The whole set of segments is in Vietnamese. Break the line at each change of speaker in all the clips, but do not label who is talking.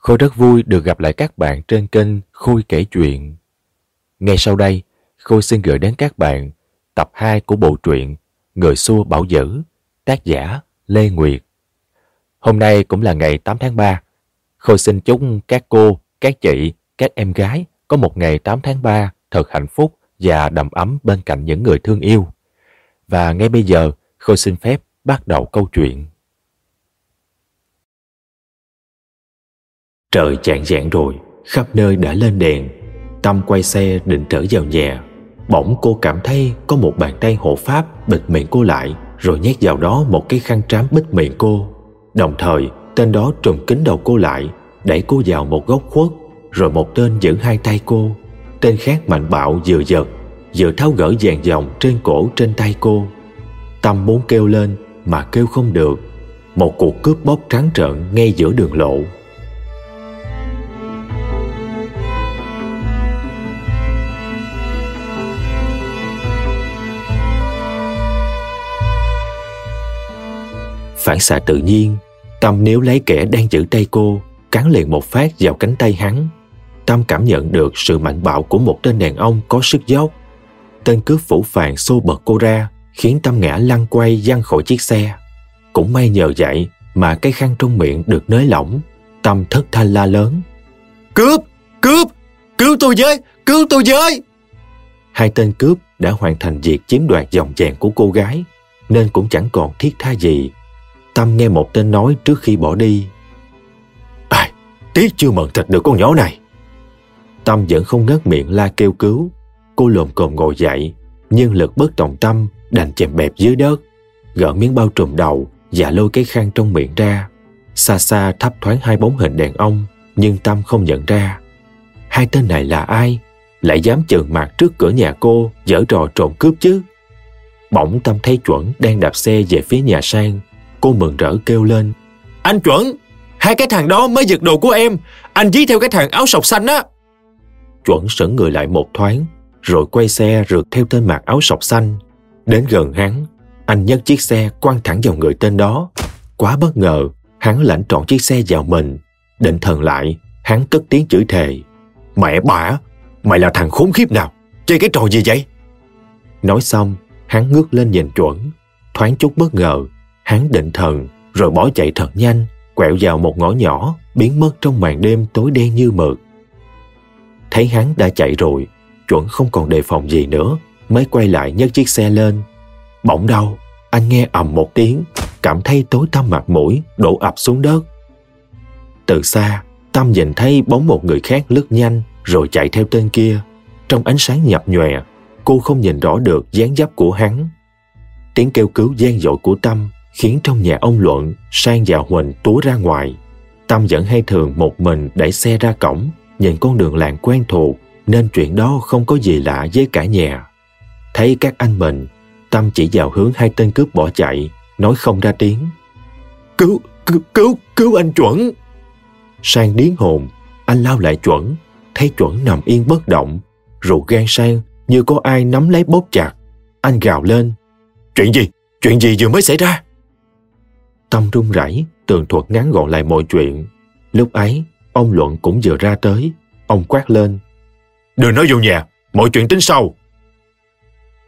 Khôi rất vui được gặp lại các bạn trên kênh Khôi kể chuyện. Ngay sau đây, Khôi xin gửi đến các bạn tập 2 của bộ truyện Người xua bảo dữ, tác giả Lê Nguyệt. Hôm nay cũng là ngày 8 tháng 3. Khôi xin chúc các cô, các chị, các em gái có một ngày 8 tháng 3 thật hạnh phúc và đầm ấm bên cạnh những người thương yêu. Và ngay bây giờ, Khôi xin phép bắt đầu câu chuyện. Trời chạng dạng rồi, khắp nơi đã lên đèn. Tâm quay xe định trở vào nhà. Bỗng cô cảm thấy có một bàn tay hộ pháp bịt miệng cô lại rồi nhét vào đó một cái khăn trám bít miệng cô. Đồng thời, tên đó trùm kính đầu cô lại, đẩy cô vào một góc khuất, rồi một tên giữ hai tay cô. Tên khác mạnh bạo vừa giật, vừa tháo gỡ vàng dòng trên cổ trên tay cô. Tâm muốn kêu lên mà kêu không được. Một cuộc cướp bóc trắng trợn ngay giữa đường lộ. Phản xạ tự nhiên, Tâm nếu lấy kẻ đang giữ tay cô, cắn liền một phát vào cánh tay hắn. Tâm cảm nhận được sự mạnh bạo của một tên đàn ông có sức dốc. Tên cướp phủ phàng xô bật cô ra, khiến Tâm ngã lăn quay văng khỏi chiếc xe. Cũng may nhờ vậy mà cái khăn trong miệng được nới lỏng. Tâm thất thanh la lớn.
Cướp! Cướp! Cứu tôi với! Cứu tôi với!
Hai tên cướp đã hoàn thành việc chiếm đoạt dòng vàng của cô gái, nên cũng chẳng còn thiết tha gì Tâm nghe một tên nói trước khi bỏ đi.
Ai, tiếc chưa mận thịt được con nhỏ này.
Tâm vẫn không ngớt miệng la kêu cứu. Cô lồm cồm ngồi dậy, nhưng lực bất tòng tâm đành chèm bẹp dưới đất, gỡ miếng bao trùm đầu và lôi cái khăn trong miệng ra. Xa xa thấp thoáng hai bóng hình đàn ông, nhưng Tâm không nhận ra. Hai tên này là ai? Lại dám chừng mặt trước cửa nhà cô, dở trò trộm cướp chứ? Bỗng Tâm thấy chuẩn đang đạp xe về phía nhà sang, Cô mừng rỡ kêu lên.
Anh chuẩn, hai cái thằng đó mới giật đồ của em. Anh dí theo cái thằng áo sọc xanh á.
Chuẩn sững người lại một thoáng, rồi quay xe rượt theo tên mặc áo sọc xanh. Đến gần hắn, anh nhấc chiếc xe quăng thẳng vào người tên đó. Quá bất ngờ, hắn lãnh trọn chiếc xe vào mình. Định thần lại, hắn cất tiếng chửi thề.
Mẹ bả mày là thằng khốn khiếp nào? Chơi cái trò gì vậy?
Nói xong, hắn ngước lên nhìn chuẩn. Thoáng chút bất ngờ, Hắn định thần, rồi bỏ chạy thật nhanh, quẹo vào một ngõ nhỏ, biến mất trong màn đêm tối đen như mực. Thấy hắn đã chạy rồi, chuẩn không còn đề phòng gì nữa, mới quay lại nhấc chiếc xe lên. Bỗng đau anh nghe ầm một tiếng, cảm thấy tối tăm mặt mũi, đổ ập xuống đất. Từ xa, Tâm nhìn thấy bóng một người khác lướt nhanh rồi chạy theo tên kia. Trong ánh sáng nhập nhòe, cô không nhìn rõ được dáng dấp của hắn. Tiếng kêu cứu gian dội của Tâm khiến trong nhà ông Luận, Sang và Huỳnh túa ra ngoài. Tâm vẫn hay thường một mình đẩy xe ra cổng, nhìn con đường làng quen thuộc, nên chuyện đó không có gì lạ với cả nhà. Thấy các anh mình, Tâm chỉ vào hướng hai tên cướp bỏ chạy, nói không ra tiếng.
Cứu, cứu, cứu, cứu anh chuẩn!
Sang điến hồn, anh lao lại chuẩn, thấy chuẩn nằm yên bất động, rụt gan sang như có ai nắm lấy bóp chặt. Anh gào lên.
Chuyện gì? Chuyện gì vừa mới xảy ra?
Tâm run rẩy, tường thuật ngắn gọn lại mọi chuyện. Lúc ấy, ông Luận cũng vừa ra tới. Ông quát lên.
Đừng nói vô nhà, mọi chuyện tính sau.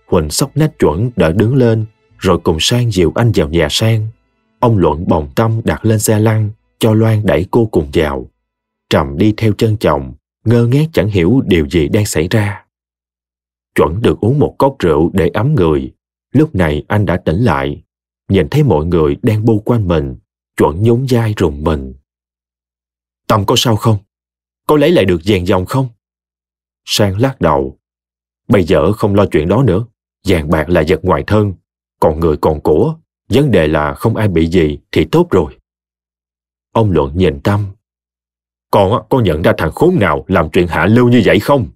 Huỳnh sóc nách chuẩn đã đứng lên, rồi cùng Sang dìu anh vào nhà Sang. Ông Luận bồng tâm đặt lên xe lăn, cho Loan đẩy cô cùng vào. Trầm đi theo chân chồng, ngơ ngác chẳng hiểu điều gì đang xảy ra. Chuẩn được uống một cốc rượu để ấm người. Lúc này anh đã tỉnh lại, nhìn thấy mọi người đang bu quanh mình, chuẩn nhún vai rùng mình. Tâm có sao không? Có lấy lại được vàng dòng không? Sang lắc đầu. Bây giờ không lo chuyện đó nữa. Vàng bạc là vật ngoài thân, còn người còn của. Vấn đề là không ai bị gì thì tốt rồi. Ông Luận nhìn Tâm. Con có nhận ra thằng khốn nào làm chuyện hạ lưu như vậy không?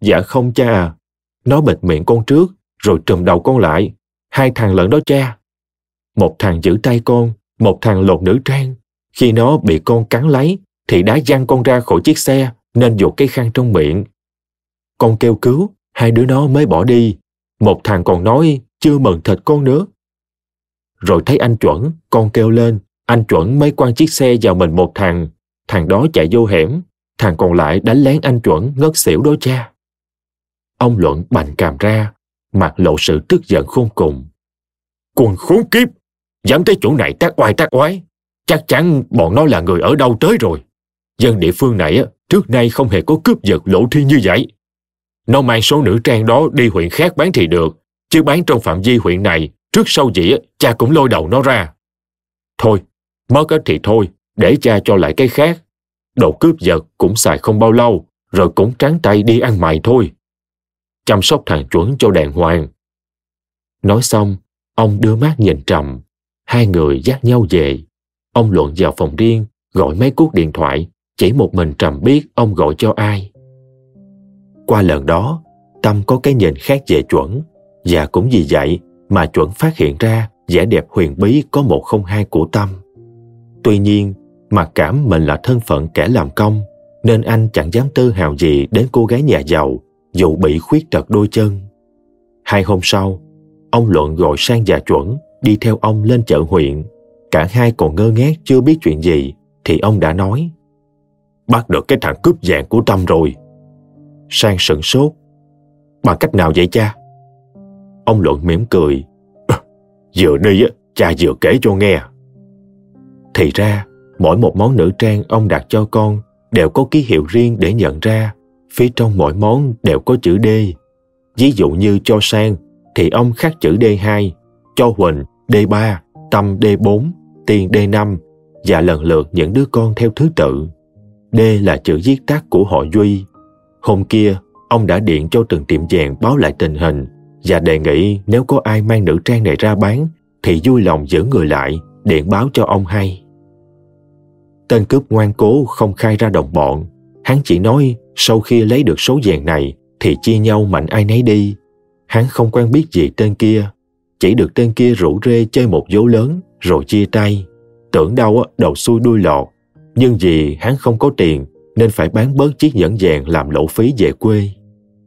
Dạ không cha à. Nó bịt miệng con trước, rồi trùm đầu con lại, hai thằng lẫn đó cha. Một thằng giữ tay con, một thằng lột nữ trang. Khi nó bị con cắn lấy, thì đã văng con ra khỏi chiếc xe, nên dột cái khăn trong miệng. Con kêu cứu, hai đứa nó mới bỏ đi. Một thằng còn nói chưa mần thịt con nữa. Rồi thấy anh chuẩn, con kêu lên, anh chuẩn mới quăng chiếc xe vào mình một thằng. thằng đó chạy vô hẻm, thằng còn lại đánh lén anh chuẩn ngất xỉu đó cha. Ông Luận bành càm ra, mặt lộ sự tức giận khôn cùng. Quần khốn kiếp, dám tới chỗ này tác oai tác oái, chắc chắn bọn nó là người ở đâu tới rồi. Dân địa phương này trước nay không hề có cướp giật lộ thiên như vậy. Nó mang số nữ trang đó đi huyện khác bán thì được, chứ bán trong phạm vi huyện này, trước sau gì cha cũng lôi đầu nó ra. Thôi, mất thì thôi, để cha cho lại cái khác. Đồ cướp giật cũng xài không bao lâu, rồi cũng trắng tay đi ăn mày thôi. Chăm sóc thằng chuẩn cho đàng hoàng. Nói xong, ông đưa mắt nhìn trầm. Hai người dắt nhau về. Ông luận vào phòng riêng, gọi mấy cuộc điện thoại. Chỉ một mình trầm biết ông gọi cho ai. Qua lần đó, Tâm có cái nhìn khác về chuẩn. Và cũng vì vậy mà chuẩn phát hiện ra vẻ đẹp huyền bí có một không hai của Tâm. Tuy nhiên, mặc cảm mình là thân phận kẻ làm công, nên anh chẳng dám tư hào gì đến cô gái nhà giàu, dù bị khuyết tật đôi chân. Hai hôm sau, ông Luận gọi sang già chuẩn đi theo ông lên chợ huyện. Cả hai còn ngơ ngác chưa biết chuyện gì, thì ông đã nói Bắt được cái thằng cướp vàng của Tâm rồi. Sang sửng sốt. Bằng cách nào vậy cha? Ông Luận mỉm cười. Vừa đi, cha vừa kể cho nghe. Thì ra, mỗi một món nữ trang ông đặt cho con đều có ký hiệu riêng để nhận ra. Phía trong mỗi món đều có chữ D. Ví dụ như cho Sang thì ông khắc chữ D2, cho Huỳnh D3, Tâm D4, Tiền D5 và lần lượt những đứa con theo thứ tự. D là chữ viết tắt của họ Duy. Hôm kia, ông đã điện cho từng tiệm vàng báo lại tình hình và đề nghị nếu có ai mang nữ trang này ra bán thì vui lòng giữ người lại, điện báo cho ông hay. Tên cướp ngoan cố không khai ra đồng bọn. Hắn chỉ nói sau khi lấy được số vàng này thì chia nhau mạnh ai nấy đi. Hắn không quen biết gì tên kia. Chỉ được tên kia rủ rê chơi một vố lớn rồi chia tay. Tưởng đâu đầu xuôi đuôi lọt. Nhưng vì hắn không có tiền nên phải bán bớt chiếc nhẫn vàng làm lỗ phí về quê.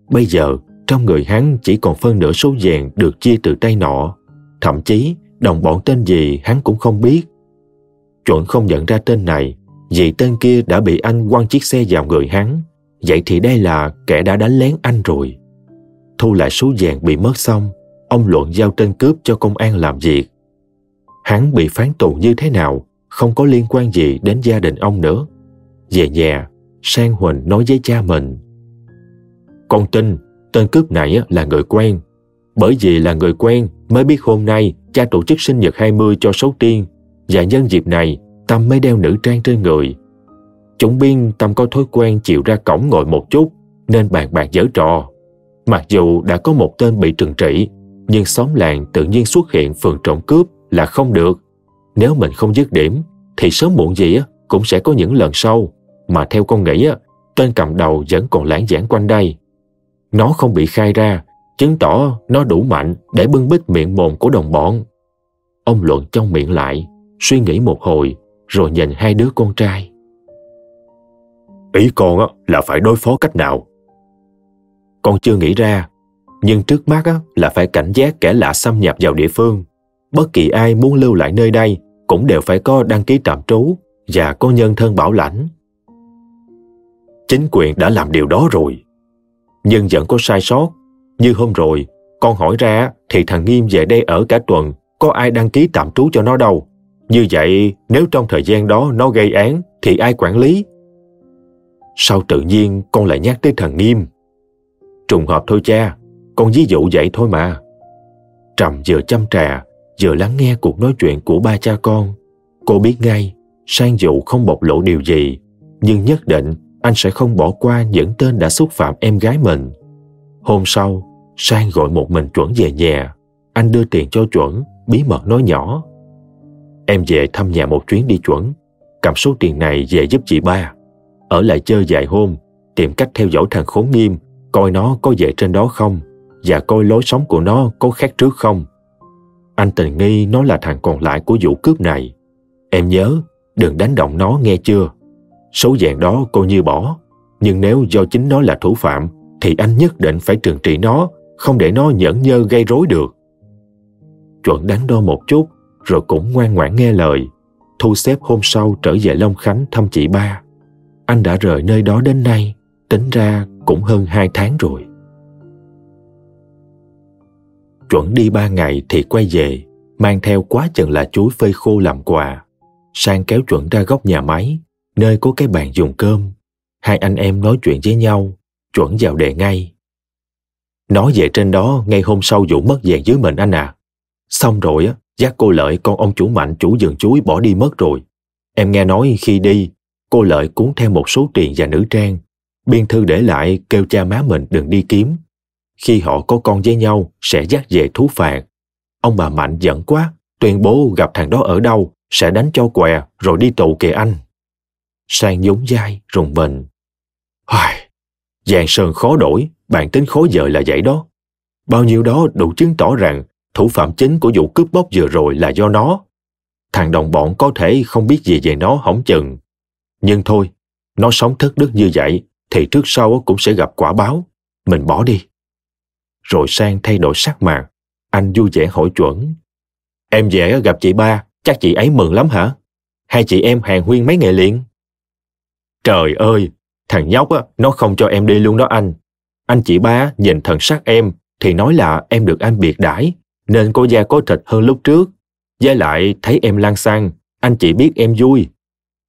Bây giờ, trong người hắn chỉ còn phân nửa số vàng được chia từ tay nọ. Thậm chí, đồng bọn tên gì hắn cũng không biết chuẩn không nhận ra tên này vì tên kia đã bị anh quăng chiếc xe vào người hắn vậy thì đây là kẻ đã đánh lén anh rồi. Thu lại số vàng bị mất xong ông luận giao tên cướp cho công an làm việc. Hắn bị phán tù như thế nào không có liên quan gì đến gia đình ông nữa. Về nhà sang huỳnh nói với cha mình. Con tin tên cướp này là người quen. Bởi vì là người quen mới biết hôm nay cha tổ chức sinh nhật 20 cho số tiên. Và nhân dịp này, Tâm mới đeo nữ trang trên người. Chúng biên Tâm có thói quen chịu ra cổng ngồi một chút, nên bàn bạc dở trò. Mặc dù đã có một tên bị trừng trị, nhưng xóm làng tự nhiên xuất hiện phường trộm cướp là không được. Nếu mình không dứt điểm, thì sớm muộn gì cũng sẽ có những lần sau. Mà theo con nghĩ, tên cầm đầu vẫn còn lãng giảng quanh đây. Nó không bị khai ra, chứng tỏ nó đủ mạnh để bưng bít miệng mồm của đồng bọn. Ông luận trong miệng lại, suy nghĩ một hồi rồi nhìn hai đứa con trai ý con á là phải đối phó cách nào? Con chưa nghĩ ra nhưng trước mắt á là phải cảnh giác kẻ lạ xâm nhập vào địa phương. Bất kỳ ai muốn lưu lại nơi đây cũng đều phải có đăng ký tạm trú và có nhân thân bảo lãnh. Chính quyền đã làm điều đó rồi nhưng vẫn có sai sót. Như hôm rồi con hỏi ra thì thằng nghiêm về đây ở cả tuần có ai đăng ký tạm trú cho nó đâu? Như vậy, nếu trong thời gian đó nó gây án, thì ai quản lý? Sao tự nhiên con lại nhắc tới thằng Nghiêm? Trùng hợp thôi cha, con ví dụ vậy thôi mà. Trầm vừa chăm trà, vừa lắng nghe cuộc nói chuyện của ba cha con. Cô biết ngay, sang dụ không bộc lộ điều gì, nhưng nhất định anh sẽ không bỏ qua những tên đã xúc phạm em gái mình. Hôm sau, Sang gọi một mình chuẩn về nhà. Anh đưa tiền cho chuẩn, bí mật nói nhỏ. Em về thăm nhà một chuyến đi chuẩn, cầm số tiền này về giúp chị ba. Ở lại chơi vài hôm, tìm cách theo dõi thằng khốn nghiêm, coi nó có về trên đó không, và coi lối sống của nó có khác trước không. Anh tình nghi nó là thằng còn lại của vụ cướp này. Em nhớ, đừng đánh động nó nghe chưa. Số vàng đó coi như bỏ, nhưng nếu do chính nó là thủ phạm, thì anh nhất định phải trừng trị nó, không để nó nhẫn nhơ gây rối được. Chuẩn đắn đo một chút, rồi cũng ngoan ngoãn nghe lời. Thu xếp hôm sau trở về Long Khánh thăm chị ba anh đã rời nơi đó đến nay, tính ra cũng hơn hai tháng rồi. Chuẩn đi ba ngày thì quay về, mang theo quá chừng là chuối phơi khô làm quà. Sang kéo chuẩn ra góc nhà máy, nơi có cái bàn dùng cơm. Hai anh em nói chuyện với nhau, chuẩn vào đề ngay. Nói về trên đó ngay hôm sau vụ mất vàng dưới mình anh à. Xong rồi á, giác cô lợi con ông chủ mạnh chủ vườn chuối bỏ đi mất rồi. Em nghe nói khi đi, cô lợi cuốn theo một số tiền và nữ trang. Biên thư để lại kêu cha má mình đừng đi kiếm. Khi họ có con với nhau sẽ dắt về thú phạt. Ông bà Mạnh giận quá, tuyên bố gặp thằng đó ở đâu sẽ đánh cho què rồi đi tù kìa anh. Sang nhún dai rùng mình. Hoài, Giang Sơn khó đổi, bản tính khó dời là vậy đó. Bao nhiêu đó đủ chứng tỏ rằng thủ phạm chính của vụ cướp bóc vừa rồi là do nó. Thằng đồng bọn có thể không biết gì về nó hỏng chừng. Nhưng thôi, nó sống thất đức như vậy thì trước sau cũng sẽ gặp quả báo. Mình bỏ đi. Rồi sang thay đổi sắc mặt. Anh vui vẻ hỏi chuẩn. Em về gặp chị ba, chắc chị ấy mừng lắm hả? Hai chị em hàng huyên mấy ngày liền? Trời ơi, thằng nhóc á, nó không cho em đi luôn đó anh. Anh chị ba nhìn thần sắc em thì nói là em được anh biệt đãi nên có da có thịt hơn lúc trước. Với lại thấy em lang sang anh chị biết em vui.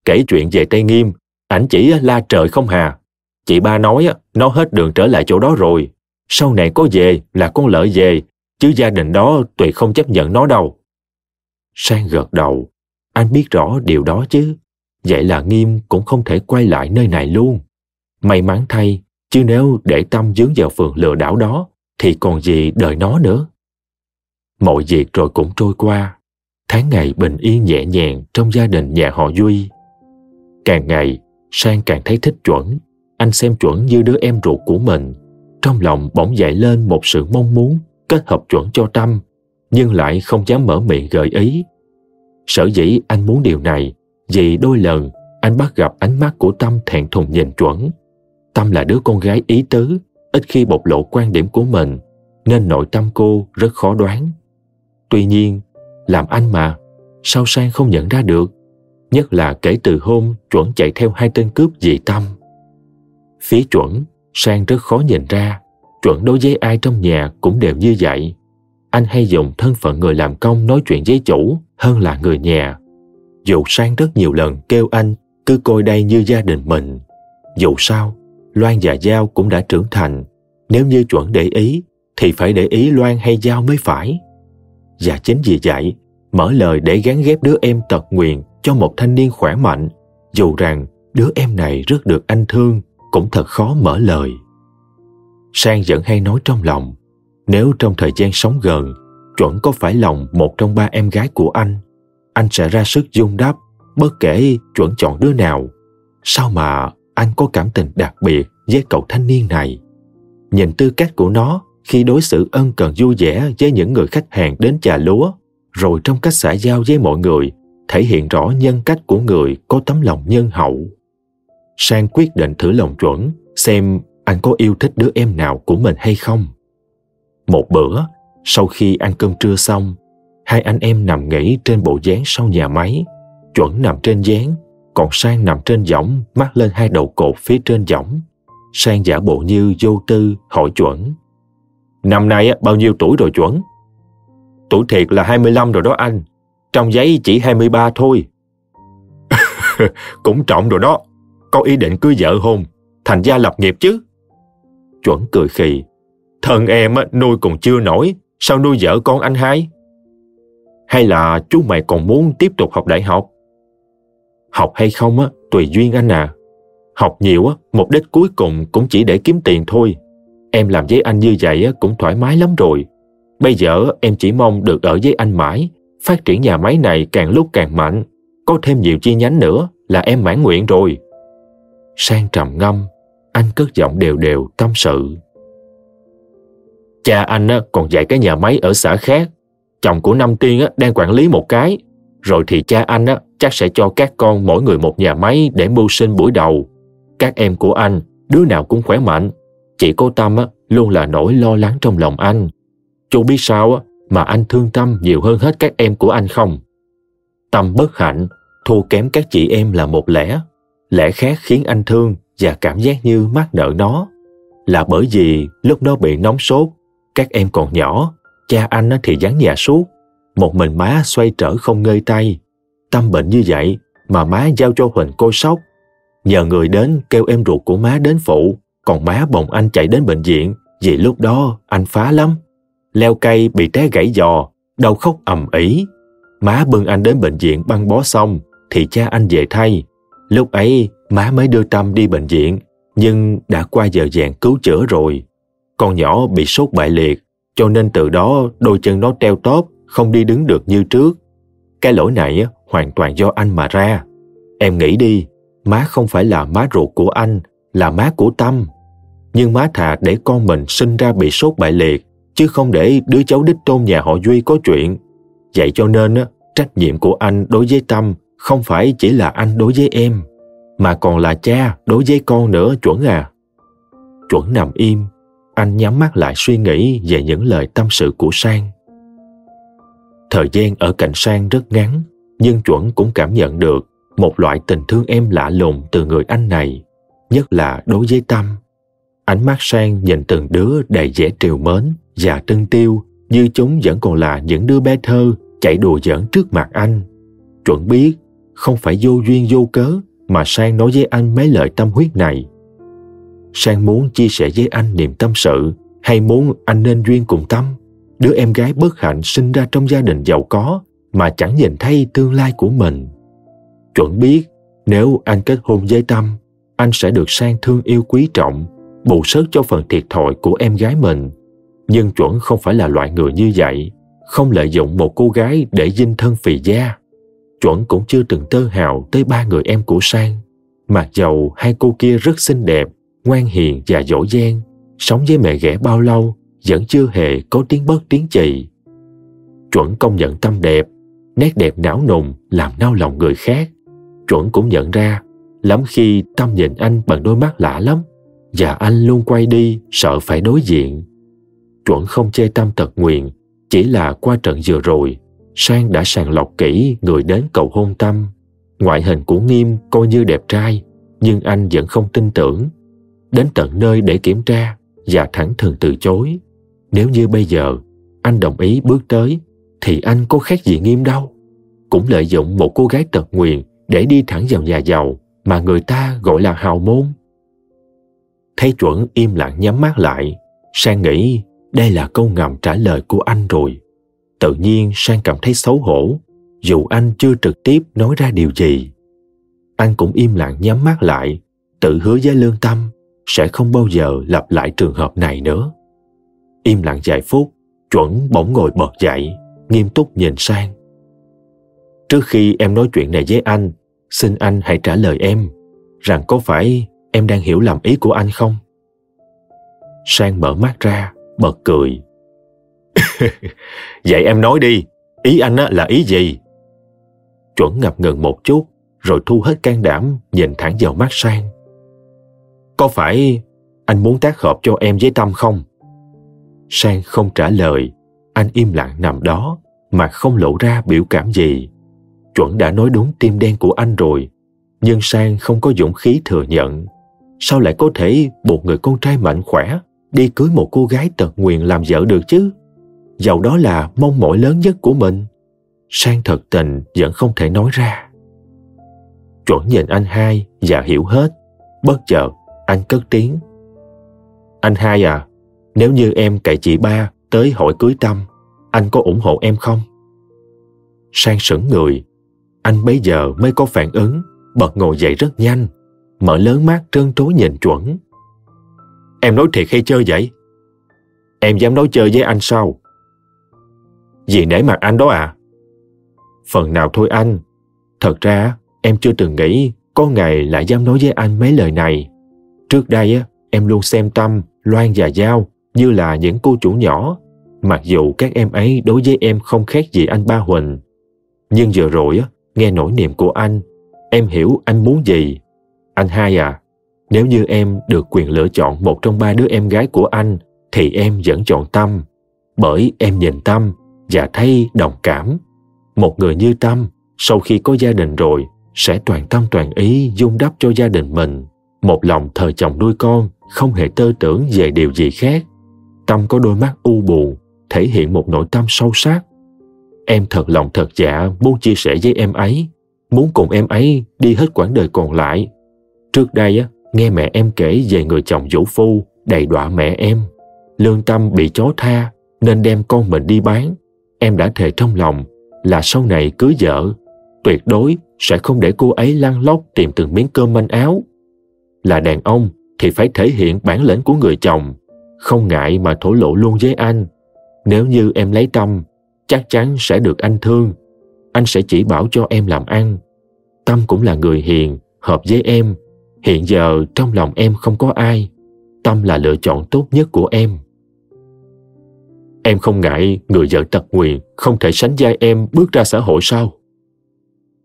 Kể chuyện về Tây Nghiêm, ảnh chỉ ờ, la trời không hà. Chị ba nói ờ, nó hết đường trở lại chỗ đó rồi. Sau này có về là con lợi về, chứ gia đình đó tuyệt không chấp nhận nó đâu. Sang gật đầu, anh biết rõ điều đó chứ. Vậy là Nghiêm cũng không thể quay lại nơi này luôn. May mắn thay, chứ nếu để tâm dướng vào phường lừa đảo đó, thì còn gì đời nó nữa. Mọi việc rồi cũng trôi qua, tháng ngày bình yên nhẹ nhàng trong gia đình nhà họ Duy. Càng ngày, Sang càng thấy thích chuẩn, anh xem chuẩn như đứa em ruột của mình. Trong lòng bỗng dậy lên một sự mong muốn kết hợp chuẩn cho Tâm, nhưng lại không dám mở miệng gợi ý. Sở dĩ anh muốn điều này vì đôi lần anh bắt gặp ánh mắt của Tâm thẹn thùng nhìn chuẩn. Tâm là đứa con gái ý tứ, ít khi bộc lộ quan điểm của mình, nên nội tâm cô rất khó đoán. Tuy nhiên, làm anh mà, sao Sang không nhận ra được? Nhất là kể từ hôm chuẩn chạy theo hai tên cướp dị tâm. Phía chuẩn, Sang rất khó nhìn ra, chuẩn đối với ai trong nhà cũng đều như vậy. Anh hay dùng thân phận người làm công nói chuyện với chủ hơn là người nhà. Dù Sang rất nhiều lần kêu anh cứ coi đây như gia đình mình. Dù sao, Loan và Giao cũng đã trưởng thành. Nếu như chuẩn để ý, thì phải để ý Loan hay Giao mới phải. Và chính vì vậy, mở lời để gắn ghép đứa em tật nguyền cho một thanh niên khỏe mạnh, dù rằng đứa em này rất được anh thương, cũng thật khó mở lời. Sang vẫn hay nói trong lòng, nếu trong thời gian sống gần, chuẩn có phải lòng một trong ba em gái của anh, anh sẽ ra sức dung đáp, bất kể chuẩn chọn đứa nào. Sao mà anh có cảm tình đặc biệt với cậu thanh niên này? Nhìn tư cách của nó khi đối xử ân cần vui vẻ với những người khách hàng đến trà lúa, rồi trong cách xã giao với mọi người, thể hiện rõ nhân cách của người có tấm lòng nhân hậu. Sang quyết định thử lòng chuẩn, xem anh có yêu thích đứa em nào của mình hay không. Một bữa, sau khi ăn cơm trưa xong, hai anh em nằm nghỉ trên bộ dáng sau nhà máy. Chuẩn nằm trên dáng, còn Sang nằm trên võng, mắt lên hai đầu cột phía trên võng. Sang giả bộ như vô tư, hỏi Chuẩn. Năm nay bao nhiêu tuổi rồi Chuẩn? Tuổi thiệt là 25 rồi đó anh. Trong giấy chỉ 23 thôi. Cũng trọng rồi đó. Có ý định cưới vợ hôn, thành gia lập nghiệp chứ. Chuẩn cười khì. Thân em nuôi còn chưa nổi, sao nuôi vợ con anh hai? Hay là chú mày còn muốn tiếp tục học đại học? Học hay không á, tùy duyên anh à. Học nhiều á, mục đích cuối cùng cũng chỉ để kiếm tiền thôi. Em làm với anh như vậy á, cũng thoải mái lắm rồi. Bây giờ em chỉ mong được ở với anh mãi, phát triển nhà máy này càng lúc càng mạnh, có thêm nhiều chi nhánh nữa là em mãn nguyện rồi. Sang trầm ngâm, anh cất giọng đều đều tâm sự. Cha anh còn dạy cái nhà máy ở xã khác, chồng của Năm Tiên đang quản lý một cái, rồi thì cha anh chắc sẽ cho các con mỗi người một nhà máy để mưu sinh buổi đầu. Các em của anh, đứa nào cũng khỏe mạnh, chỉ cô Tâm luôn là nỗi lo lắng trong lòng anh. Chú biết sao mà anh thương Tâm nhiều hơn hết các em của anh không? Tâm bất hạnh, thua kém các chị em là một lẽ. lẽ khác khiến anh thương và cảm giác như mắc nợ nó. Là bởi vì lúc nó bị nóng sốt các em còn nhỏ cha anh thì vắng nhà suốt. Một mình má xoay trở không ngơi tay. Tâm bệnh như vậy mà má giao cho huỳnh cô sóc nhờ người đến kêu em ruột của má đến phụ còn má bồng anh chạy đến bệnh viện vì lúc đó anh phá lắm leo cây bị té gãy giò, đau khóc ầm ĩ. Má bưng anh đến bệnh viện băng bó xong, thì cha anh về thay. Lúc ấy, má mới đưa tâm đi bệnh viện, nhưng đã qua giờ vàng cứu chữa rồi. Con nhỏ bị sốt bại liệt, cho nên từ đó đôi chân nó treo tóp, không đi đứng được như trước. Cái lỗi này hoàn toàn do anh mà ra. Em nghĩ đi, má không phải là má ruột của anh, là má của tâm. Nhưng má thà để con mình sinh ra bị sốt bại liệt chứ không để đứa cháu đích tôn nhà họ duy có chuyện. Vậy cho nên á, trách nhiệm của anh đối với tâm không phải chỉ là anh đối với em, mà còn là cha đối với con nữa, chuẩn à. Chuẩn nằm im, anh nhắm mắt lại suy nghĩ về những lời tâm sự của sang. Thời gian ở cạnh sang rất ngắn, nhưng chuẩn cũng cảm nhận được một loại tình thương em lạ lùng từ người anh này, nhất là đối với tâm. Ánh mắt sang nhìn từng đứa đầy vẻ triều mến và trân tiêu như chúng vẫn còn là những đứa bé thơ chạy đùa giỡn trước mặt anh. Chuẩn biết, không phải vô duyên vô cớ mà sang nói với anh mấy lời tâm huyết này. Sang muốn chia sẻ với anh niềm tâm sự, hay muốn anh nên duyên cùng tâm. Đứa em gái bất hạnh sinh ra trong gia đình giàu có mà chẳng nhìn thấy tương lai của mình. Chuẩn biết, nếu anh kết hôn với tâm, anh sẽ được sang thương yêu quý trọng, bù sớt cho phần thiệt thòi của em gái mình nhưng chuẩn không phải là loại người như vậy, không lợi dụng một cô gái để dinh thân phì gia. Chuẩn cũng chưa từng tơ hào tới ba người em của sang mặc dầu hai cô kia rất xinh đẹp, ngoan hiền và dỗ dang, sống với mẹ ghẻ bao lâu vẫn chưa hề có tiếng bớt tiếng chì. Chuẩn công nhận tâm đẹp, nét đẹp não nùng làm nao lòng người khác. Chuẩn cũng nhận ra, lắm khi tâm nhìn anh bằng đôi mắt lạ lắm, và anh luôn quay đi sợ phải đối diện chuẩn không chê tâm tật nguyện, chỉ là qua trận vừa rồi, sang đã sàng lọc kỹ người đến cầu hôn tâm. Ngoại hình của nghiêm coi như đẹp trai, nhưng anh vẫn không tin tưởng. Đến tận nơi để kiểm tra, và thẳng thừng từ chối. Nếu như bây giờ, anh đồng ý bước tới, thì anh có khác gì nghiêm đâu. Cũng lợi dụng một cô gái tật nguyện để đi thẳng vào nhà giàu mà người ta gọi là hào môn. Thấy chuẩn im lặng nhắm mắt lại, sang nghĩ đây là câu ngầm trả lời của anh rồi. Tự nhiên sang cảm thấy xấu hổ, dù anh chưa trực tiếp nói ra điều gì. Anh cũng im lặng nhắm mắt lại, tự hứa với lương tâm, sẽ không bao giờ lặp lại trường hợp này nữa. Im lặng vài phút, chuẩn bỗng ngồi bật dậy, nghiêm túc nhìn sang. Trước khi em nói chuyện này với anh, xin anh hãy trả lời em, rằng có phải em đang hiểu lầm ý của anh không? Sang mở mắt ra bật cười. vậy em nói đi ý anh á là ý gì? Chuẩn ngập ngừng một chút rồi thu hết can đảm nhìn thẳng vào mắt sang. Có phải anh muốn tác hợp cho em với tâm không? Sang không trả lời anh im lặng nằm đó mà không lộ ra biểu cảm gì. Chuẩn đã nói đúng tim đen của anh rồi nhưng sang không có dũng khí thừa nhận. Sao lại có thể một người con trai mạnh khỏe đi cưới một cô gái tật nguyện làm vợ được chứ? Dầu đó là mong mỏi lớn nhất của mình. Sang thật tình vẫn không thể nói ra. Chuẩn nhìn anh hai và hiểu hết. Bất chợt, anh cất tiếng. Anh hai à nếu như em cậy chị ba tới hỏi cưới tâm, anh có ủng hộ em không? Sang sững người. Anh bấy giờ mới có phản ứng, bật ngồi dậy rất nhanh, mở lớn mắt trơn trối nhìn chuẩn em nói thiệt hay chơi vậy? Em dám nói chơi với anh sao? Vì nể mặt anh đó à? Phần nào thôi anh. Thật ra, em chưa từng nghĩ có ngày lại dám nói với anh mấy lời này. Trước đây á, em luôn xem tâm, loan và giao như là những cô chủ nhỏ. Mặc dù các em ấy đối với em không khác gì anh ba huỳnh. Nhưng vừa rồi á, nghe nỗi niềm của anh, em hiểu anh muốn gì. Anh hai à nếu như em được quyền lựa chọn một trong ba đứa em gái của anh, thì em vẫn chọn tâm, bởi em nhìn tâm và thấy đồng cảm. Một người như tâm, sau khi có gia đình rồi, sẽ toàn tâm toàn ý dung đắp cho gia đình mình. Một lòng thờ chồng nuôi con không hề tơ tưởng về điều gì khác. Tâm có đôi mắt u buồn, thể hiện một nội tâm sâu sắc. Em thật lòng thật dạ muốn chia sẻ với em ấy, muốn cùng em ấy đi hết quãng đời còn lại. Trước đây á nghe mẹ em kể về người chồng vũ phu, đầy đọa mẹ em. Lương tâm bị chó tha, nên đem con mình đi bán. Em đã thề trong lòng là sau này cưới vợ, tuyệt đối sẽ không để cô ấy lăn lóc tìm từng miếng cơm manh áo. Là đàn ông thì phải thể hiện bản lĩnh của người chồng, không ngại mà thổ lộ luôn với anh. Nếu như em lấy tâm, chắc chắn sẽ được anh thương. Anh sẽ chỉ bảo cho em làm ăn. Tâm cũng là người hiền, hợp với em hiện giờ trong lòng em không có ai. Tâm là lựa chọn tốt nhất của em. Em không ngại người vợ tật nguyền không thể sánh vai em bước ra xã hội sao?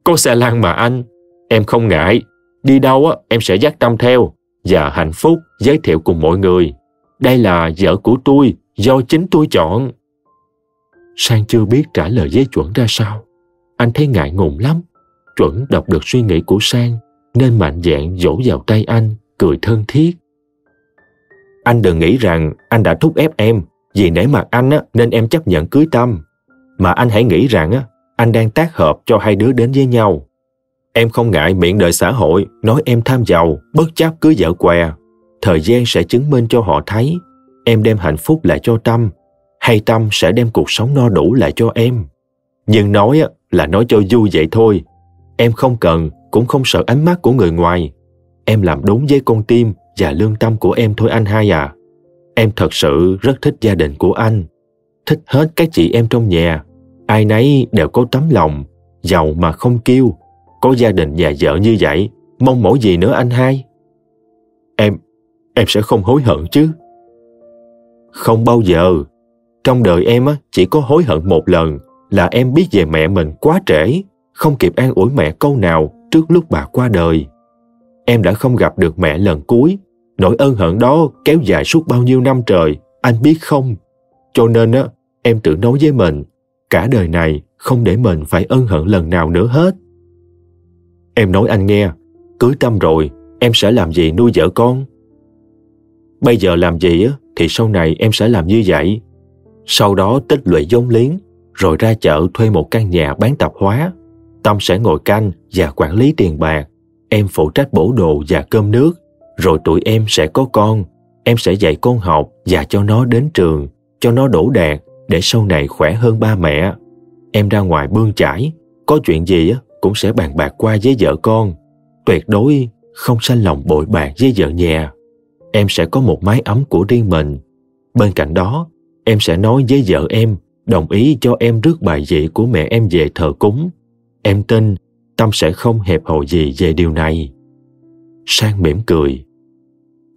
Có xe lăn mà anh, em không ngại. Đi đâu á, em sẽ dắt tâm theo và hạnh phúc giới thiệu cùng mọi người. Đây là vợ của tôi, do chính tôi chọn. Sang chưa biết trả lời với chuẩn ra sao. Anh thấy ngại ngùng lắm. Chuẩn đọc được suy nghĩ của sang nên mạnh dạn dỗ vào tay anh cười thân thiết. Anh đừng nghĩ rằng anh đã thúc ép em vì nể mặt anh á, nên em chấp nhận cưới tâm. Mà anh hãy nghĩ rằng á, anh đang tác hợp cho hai đứa đến với nhau. Em không ngại miệng đời xã hội nói em tham giàu bất chấp cưới vợ què. Thời gian sẽ chứng minh cho họ thấy em đem hạnh phúc lại cho tâm hay tâm sẽ đem cuộc sống no đủ lại cho em. Nhưng nói là nói cho vui vậy thôi. Em không cần cũng không sợ ánh mắt của người ngoài. Em làm đúng với con tim và lương tâm của em thôi anh hai à. Em thật sự rất thích gia đình của anh. Thích hết các chị em trong nhà. Ai nấy đều có tấm lòng, giàu mà không kiêu. Có gia đình nhà vợ như vậy, mong mỏi gì nữa anh hai? Em em sẽ không hối hận chứ? Không bao giờ. Trong đời em á, chỉ có hối hận một lần là em biết về mẹ mình quá trễ, không kịp an ủi mẹ câu nào trước lúc bà qua đời. Em đã không gặp được mẹ lần cuối. Nỗi ân hận đó kéo dài suốt bao nhiêu năm trời, anh biết không? Cho nên á, em tự nói với mình, cả đời này không để mình phải ân hận lần nào nữa hết. Em nói anh nghe, cưới tâm rồi, em sẽ làm gì nuôi vợ con? Bây giờ làm gì á, thì sau này em sẽ làm như vậy. Sau đó tích lũy vốn liếng, rồi ra chợ thuê một căn nhà bán tạp hóa. Tâm sẽ ngồi canh và quản lý tiền bạc. Em phụ trách bổ đồ và cơm nước, rồi tụi em sẽ có con. Em sẽ dạy con học và cho nó đến trường, cho nó đổ đạt để sau này khỏe hơn ba mẹ. Em ra ngoài bươn chải, có chuyện gì cũng sẽ bàn bạc qua với vợ con. Tuyệt đối không sanh lòng bội bạc với vợ nhà. Em sẽ có một mái ấm của riêng mình. Bên cạnh đó, em sẽ nói với vợ em, đồng ý cho em rước bài vị của mẹ em về thờ cúng. Em tin tâm sẽ không hẹp hòi gì về điều này. Sang mỉm cười.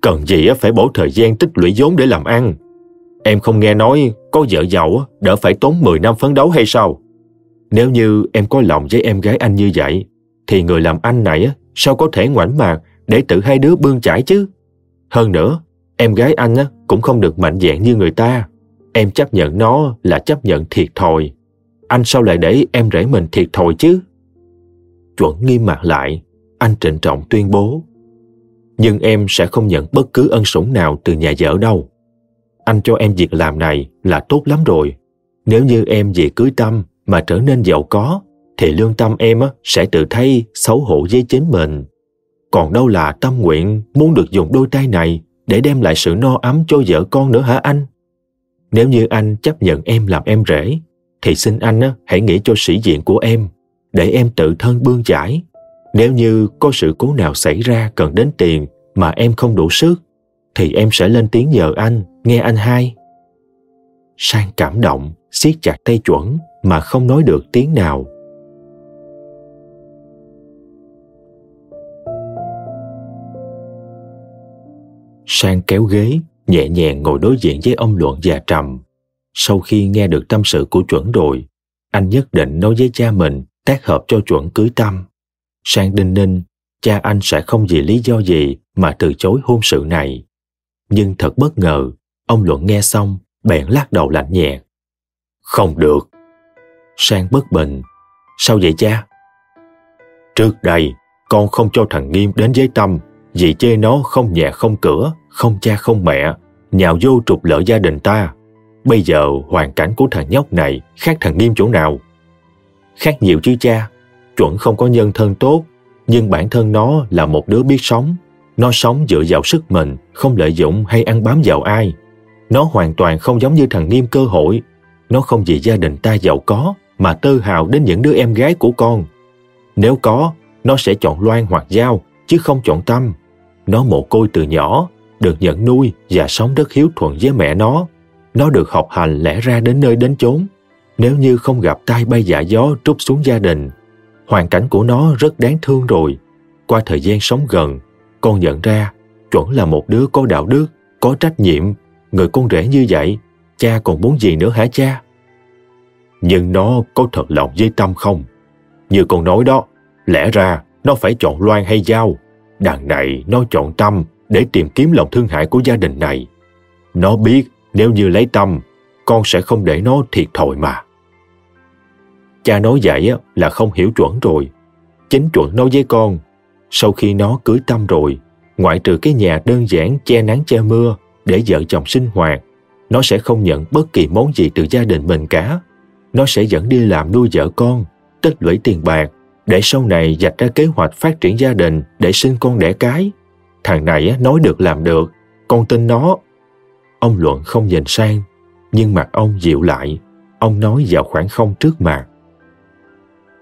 Cần gì phải bỏ thời gian tích lũy vốn để làm ăn? Em không nghe nói có vợ giàu đỡ phải tốn 10 năm phấn đấu hay sao? Nếu như em có lòng với em gái anh như vậy, thì người làm anh này sao có thể ngoảnh mạc để tự hai đứa bươn chải chứ? Hơn nữa, em gái anh cũng không được mạnh dạn như người ta. Em chấp nhận nó là chấp nhận thiệt thòi. Anh sao lại để em rể mình thiệt thòi chứ? Chuẩn nghiêm mặt lại, anh trịnh trọng tuyên bố. Nhưng em sẽ không nhận bất cứ ân sủng nào từ nhà vợ đâu. Anh cho em việc làm này là tốt lắm rồi. Nếu như em về cưới tâm mà trở nên giàu có, thì lương tâm em sẽ tự thấy xấu hổ với chính mình. Còn đâu là tâm nguyện muốn được dùng đôi tay này để đem lại sự no ấm cho vợ con nữa hả anh? Nếu như anh chấp nhận em làm em rể, thì xin anh hãy nghĩ cho sĩ diện của em để em tự thân bươn chải. Nếu như có sự cố nào xảy ra cần đến tiền mà em không đủ sức, thì em sẽ lên tiếng nhờ anh, nghe anh hai. Sang cảm động, siết chặt tay chuẩn mà không nói được tiếng nào. Sang kéo ghế, nhẹ nhàng ngồi đối diện với ông luận già trầm. Sau khi nghe được tâm sự của chuẩn rồi, anh nhất định nói với cha mình tác hợp cho chuẩn cưới tâm sang đinh ninh cha anh sẽ không vì lý do gì mà từ chối hôn sự này. Nhưng thật bất ngờ ông luận nghe xong bèn lắc đầu lạnh nhẹ. Không được. Sang bất bình. Sao vậy cha? Trước đây, con không cho thằng Nghiêm đến với Tâm vì chê nó không nhà không cửa, không cha không mẹ, nhào vô trục lợi gia đình ta. Bây giờ hoàn cảnh của thằng nhóc này khác thằng Nghiêm chỗ nào? Khác nhiều chứ cha, chuẩn không có nhân thân tốt, nhưng bản thân nó là một đứa biết sống. Nó sống dựa vào sức mình, không lợi dụng hay ăn bám vào ai. Nó hoàn toàn không giống như thằng Nghiêm cơ hội. Nó không vì gia đình ta giàu có mà tư hào đến những đứa em gái của con. Nếu có, nó sẽ chọn Loan hoặc Giao, chứ không chọn Tâm. Nó mồ côi từ nhỏ, được nhận nuôi và sống rất hiếu thuận với mẹ nó. Nó được học hành lẽ ra đến nơi đến chốn. Nếu như không gặp tai bay dạ gió trút xuống gia đình, hoàn cảnh của nó rất đáng thương rồi. Qua thời gian sống gần, con nhận ra chuẩn là một đứa có đạo đức, có trách nhiệm. Người con rể như vậy, cha còn muốn gì nữa hả cha? Nhưng nó có thật lòng với Tâm không? Như con nói đó, lẽ ra nó phải chọn Loan hay Giao. Đằng này nó chọn Tâm để tìm kiếm lòng thương hại của gia đình này. Nó biết nếu như lấy Tâm, con sẽ không để nó thiệt thòi mà. Cha nói vậy là không hiểu chuẩn rồi. Chính chuẩn nói với con, sau khi nó cưới Tâm rồi, ngoại trừ cái nhà đơn giản che nắng che mưa để vợ chồng sinh hoạt, nó sẽ không nhận bất kỳ món gì từ gia đình mình cả. Nó sẽ dẫn đi làm nuôi vợ con, tích lũy tiền bạc, để sau này dạch ra kế hoạch phát triển gia đình để sinh con đẻ cái. Thằng này nói được làm được, con tin nó. Ông Luận không nhìn sang, nhưng mặt ông dịu lại. Ông nói vào khoảng không trước mặt.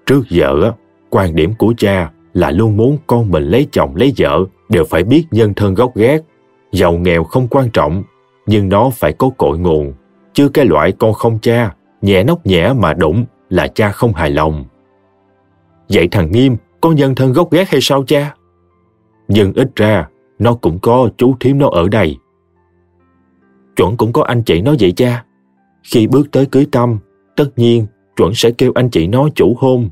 Trước giờ, quan điểm của cha là luôn muốn con mình lấy chồng lấy vợ đều phải biết nhân thân gốc gác. Giàu nghèo không quan trọng, nhưng nó phải có cội nguồn. Chứ cái loại con không cha, nhẹ nóc nhẹ mà đụng là cha không hài lòng. Vậy thằng Nghiêm có nhân thân gốc gác hay sao cha? Nhưng ít ra, nó cũng có chú thím nó ở đây. Chuẩn cũng có anh chị nó vậy cha. Khi bước tới cưới tâm, tất nhiên Chuẩn sẽ kêu anh chị nó chủ hôn.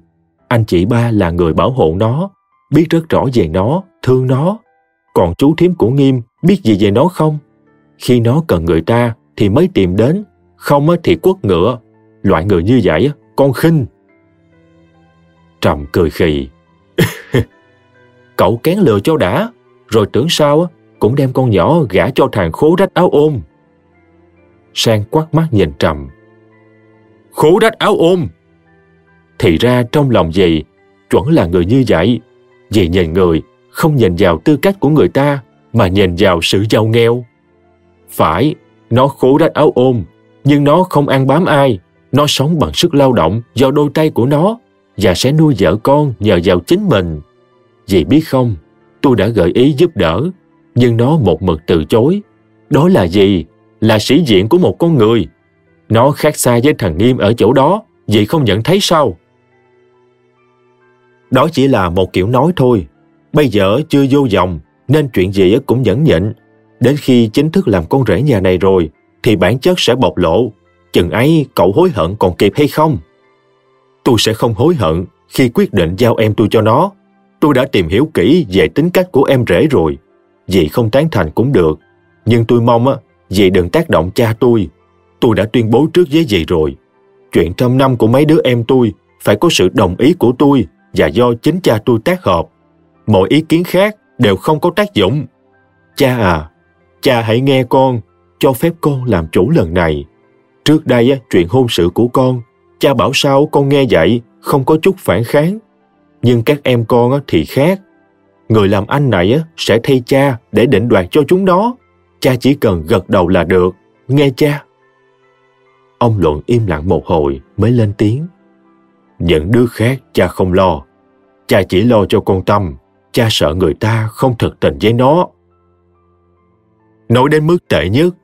Anh chị ba là người bảo hộ nó, biết rất rõ về nó, thương nó. Còn chú thím của Nghiêm biết gì về nó không? Khi nó cần người ta thì mới tìm đến, không thì quất ngựa. Loại người như vậy con khinh. Trầm cười khì. Cậu kén lừa cho đã, rồi tưởng sao cũng đem con nhỏ gả cho thằng khố rách áo ôm. Sang quát mắt nhìn Trầm. Khố rách áo ôm! Thì ra trong lòng dì, chuẩn là người như vậy. Dì nhìn người, không nhìn vào tư cách của người ta, mà nhìn vào sự giàu nghèo. Phải, nó khố rách áo ôm, nhưng nó không ăn bám ai. Nó sống bằng sức lao động do đôi tay của nó và sẽ nuôi vợ con nhờ vào chính mình. Dì biết không, tôi đã gợi ý giúp đỡ, nhưng nó một mực từ chối. Đó là gì? Là sĩ diện của một con người. Nó khác xa với thằng Nghiêm ở chỗ đó, vì không nhận thấy sao? Đó chỉ là một kiểu nói thôi. Bây giờ chưa vô dòng nên chuyện gì cũng nhẫn nhịn. Đến khi chính thức làm con rể nhà này rồi, thì bản chất sẽ bộc lộ. Chừng ấy cậu hối hận còn kịp hay không? Tôi sẽ không hối hận khi quyết định giao em tôi cho nó. Tôi đã tìm hiểu kỹ về tính cách của em rể rồi. Dì không tán thành cũng được. Nhưng tôi mong á, dì đừng tác động cha tôi. Tôi đã tuyên bố trước với dì rồi. Chuyện trăm năm của mấy đứa em tôi phải có sự đồng ý của tôi và do chính cha tôi tác hợp. Mọi ý kiến khác đều không có tác dụng. Cha à, cha hãy nghe con, cho phép con làm chủ lần này. Trước đây, chuyện hôn sự của con Cha bảo sao con nghe vậy, không có chút phản kháng. Nhưng các em con thì khác. Người làm anh này sẽ thay cha để định đoạt cho chúng đó. Cha chỉ cần gật đầu là được. Nghe cha. Ông Luận im lặng một hồi mới lên tiếng. Những đứa khác cha không lo. Cha chỉ lo cho con Tâm. Cha sợ người ta không thật tình với nó. Nói đến mức tệ nhất,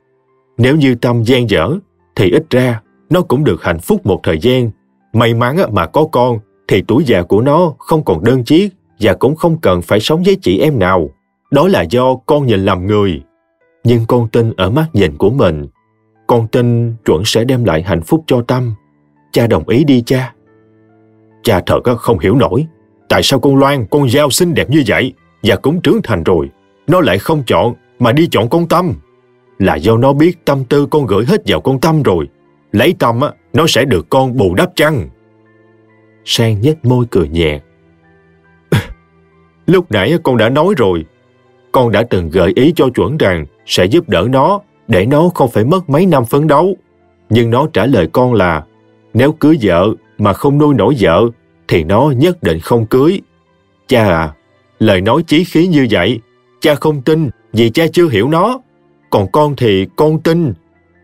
nếu như Tâm gian dở, thì ít ra nó cũng được hạnh phúc một thời gian. May mắn mà có con, thì tuổi già của nó không còn đơn chiếc và cũng không cần phải sống với chị em nào. Đó là do con nhìn lầm người. Nhưng con tin ở mắt nhìn của mình. Con tin chuẩn sẽ đem lại hạnh phúc cho Tâm. Cha đồng ý đi cha. Cha thật không hiểu nổi. Tại sao con Loan, con Giao xinh đẹp như vậy và cũng trưởng thành rồi. Nó lại không chọn mà đi chọn con Tâm. Là do nó biết tâm tư con gửi hết vào con Tâm rồi lấy tâm á, nó sẽ được con bù đắp chăng? Sang nhếch môi cười nhẹ.
Lúc nãy con đã nói rồi, con đã từng gợi ý cho chuẩn rằng sẽ giúp đỡ nó để nó không phải mất mấy năm phấn đấu. Nhưng nó trả lời con là nếu cưới vợ mà không nuôi nổi vợ thì nó nhất định không cưới. Cha à, lời nói chí khí như vậy, cha không tin vì cha chưa hiểu nó. Còn con thì con tin.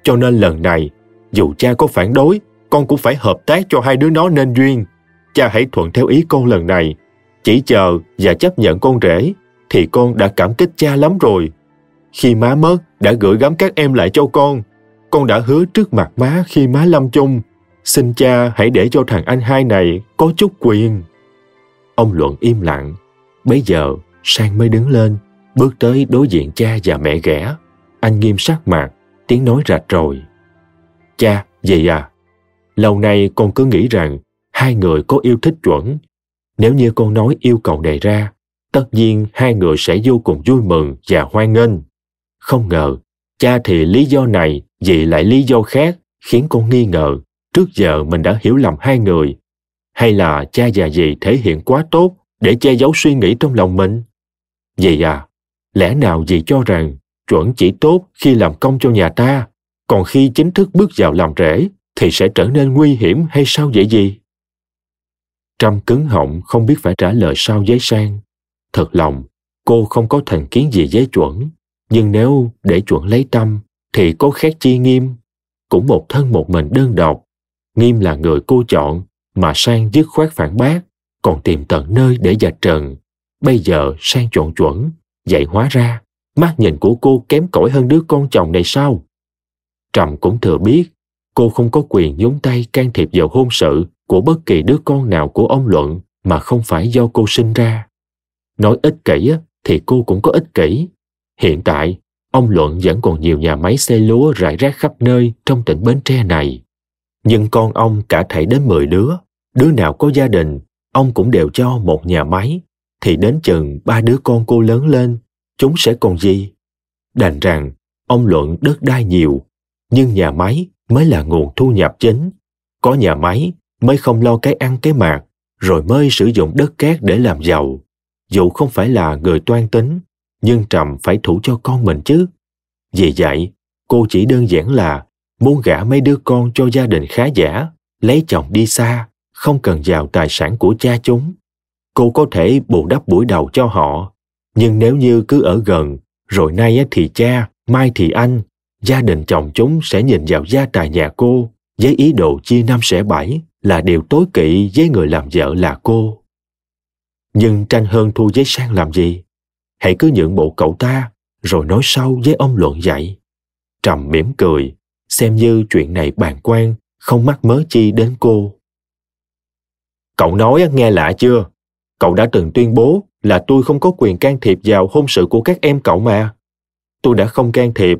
Cho nên lần này, dù cha có phản đối, con cũng phải hợp tác cho hai đứa nó nên duyên. Cha hãy thuận theo ý con lần này. Chỉ chờ và chấp nhận con rể, thì con đã cảm kích cha lắm rồi. Khi má mất, đã gửi gắm các em lại cho con. Con đã hứa trước mặt má khi má lâm chung. Xin cha hãy để cho thằng anh hai này có chút quyền. Ông Luận im lặng. Bây giờ, Sang mới đứng lên, bước tới đối diện cha và mẹ ghẻ. Anh nghiêm sắc mặt, tiếng nói rạch rồi. Cha, vậy à? Lâu nay con cứ nghĩ rằng hai người có yêu thích chuẩn. Nếu như con nói yêu cầu này ra, tất nhiên hai người sẽ vô cùng vui mừng và hoan nghênh. Không ngờ, cha thì lý do này, dì lại lý do khác, khiến con nghi ngờ. Trước giờ mình đã hiểu lầm hai người. Hay là cha và dì thể hiện quá tốt để che giấu suy nghĩ trong lòng mình? Dì à, lẽ nào dì cho rằng chuẩn chỉ tốt khi làm công cho nhà ta, còn khi chính thức bước vào làm rễ thì sẽ trở nên nguy hiểm hay sao vậy gì? Trâm cứng họng không biết phải trả lời sao với sang. Thật lòng, cô không có thành kiến gì với chuẩn. Nhưng nếu để chuẩn lấy tâm, thì có khác chi nghiêm. Cũng một thân một mình đơn độc. Nghiêm là người cô chọn, mà sang dứt khoát phản bác, còn tìm tận nơi để dạch trần. Bây giờ sang chọn chuẩn, vậy hóa ra, mắt nhìn của cô kém cỏi hơn đứa con chồng này sao? Trầm cũng thừa biết, cô không có quyền nhúng tay can thiệp vào hôn sự của bất kỳ đứa con nào của ông Luận mà không phải do cô sinh ra. Nói ích kỷ thì cô cũng có ích kỷ. Hiện tại, ông Luận vẫn còn nhiều nhà máy xe lúa rải rác khắp nơi trong tỉnh Bến Tre này. Nhưng con ông cả thảy đến 10 đứa, đứa nào có gia đình, ông cũng đều cho một nhà máy, thì đến chừng ba đứa con cô lớn lên, chúng sẽ còn gì? Đành rằng, ông Luận đất đai nhiều, nhưng nhà máy mới là nguồn thu nhập chính. Có nhà máy mới không lo cái ăn cái mặc, rồi mới sử dụng đất cát để làm giàu. Dù không phải là người toan tính, nhưng Trầm phải thủ cho con mình chứ. Vì vậy, cô chỉ đơn giản là muốn gả mấy đứa con cho gia đình khá giả, lấy chồng đi xa, không cần vào tài sản của cha chúng. Cô có thể bù đắp buổi đầu cho họ, nhưng nếu như cứ ở gần, rồi nay thì cha, mai thì anh, gia đình chồng chúng sẽ nhìn vào gia tài nhà cô với ý đồ chia năm sẻ bảy là điều tối kỵ với người làm vợ là cô. Nhưng tranh hơn thua với sang làm gì? Hãy cứ nhượng bộ cậu ta, rồi nói sau với ông luận dạy. Trầm mỉm cười, xem như chuyện này bàn quan, không mắc mớ chi đến cô. Cậu nói nghe lạ chưa? Cậu đã từng tuyên bố là tôi không có quyền can thiệp vào hôn sự của các em cậu mà. Tôi đã không can thiệp,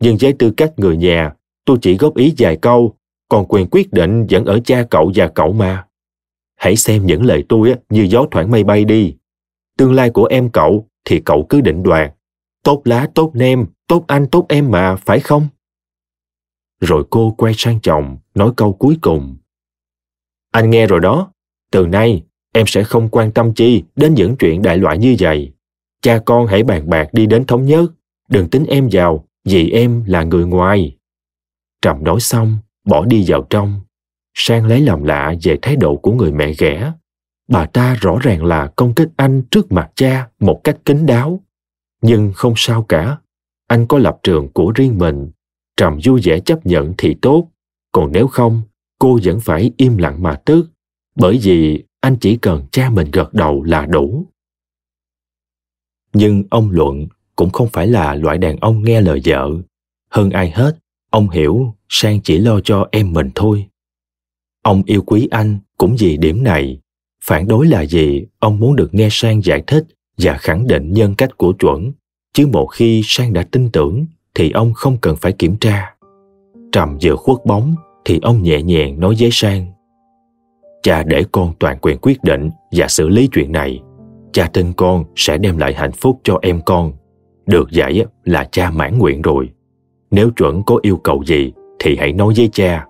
nhưng với tư cách người nhà, tôi chỉ góp ý vài câu, còn quyền quyết định vẫn ở cha cậu và cậu mà. Hãy xem những lời tôi như gió thoảng mây bay đi. Tương lai của em cậu thì cậu cứ định đoạt. Tốt lá, tốt nem, tốt anh, tốt em mà, phải không? Rồi cô quay sang chồng, nói câu cuối cùng. Anh nghe rồi đó, từ nay em sẽ không quan tâm chi đến những chuyện đại loại như vậy. Cha con hãy bàn bạc đi đến thống nhất, đừng tính em vào vì em là người ngoài. Trầm nói xong, bỏ đi vào trong. Sang lấy làm lạ về thái độ của người mẹ ghẻ. Bà ta rõ ràng là công kích anh trước mặt cha một cách kín đáo. Nhưng không sao cả. Anh có lập trường của riêng mình. Trầm vui vẻ chấp nhận thì tốt. Còn nếu không, cô vẫn phải im lặng mà tức. Bởi vì anh chỉ cần cha mình gật đầu là đủ. Nhưng ông Luận cũng không phải là loại đàn ông nghe lời vợ. Hơn ai hết, ông hiểu Sang chỉ lo cho em mình thôi. Ông yêu quý anh cũng vì điểm này. Phản đối là gì, ông muốn được nghe Sang giải thích và khẳng định nhân cách của chuẩn. Chứ một khi Sang đã tin tưởng thì ông không cần phải kiểm tra. Trầm vừa khuất bóng thì ông nhẹ nhàng nói với Sang. Cha để con toàn quyền quyết định và xử lý chuyện này. Cha tin con sẽ đem lại hạnh phúc cho em con. Được vậy là cha mãn nguyện rồi. Nếu chuẩn có yêu cầu gì thì hãy nói với cha.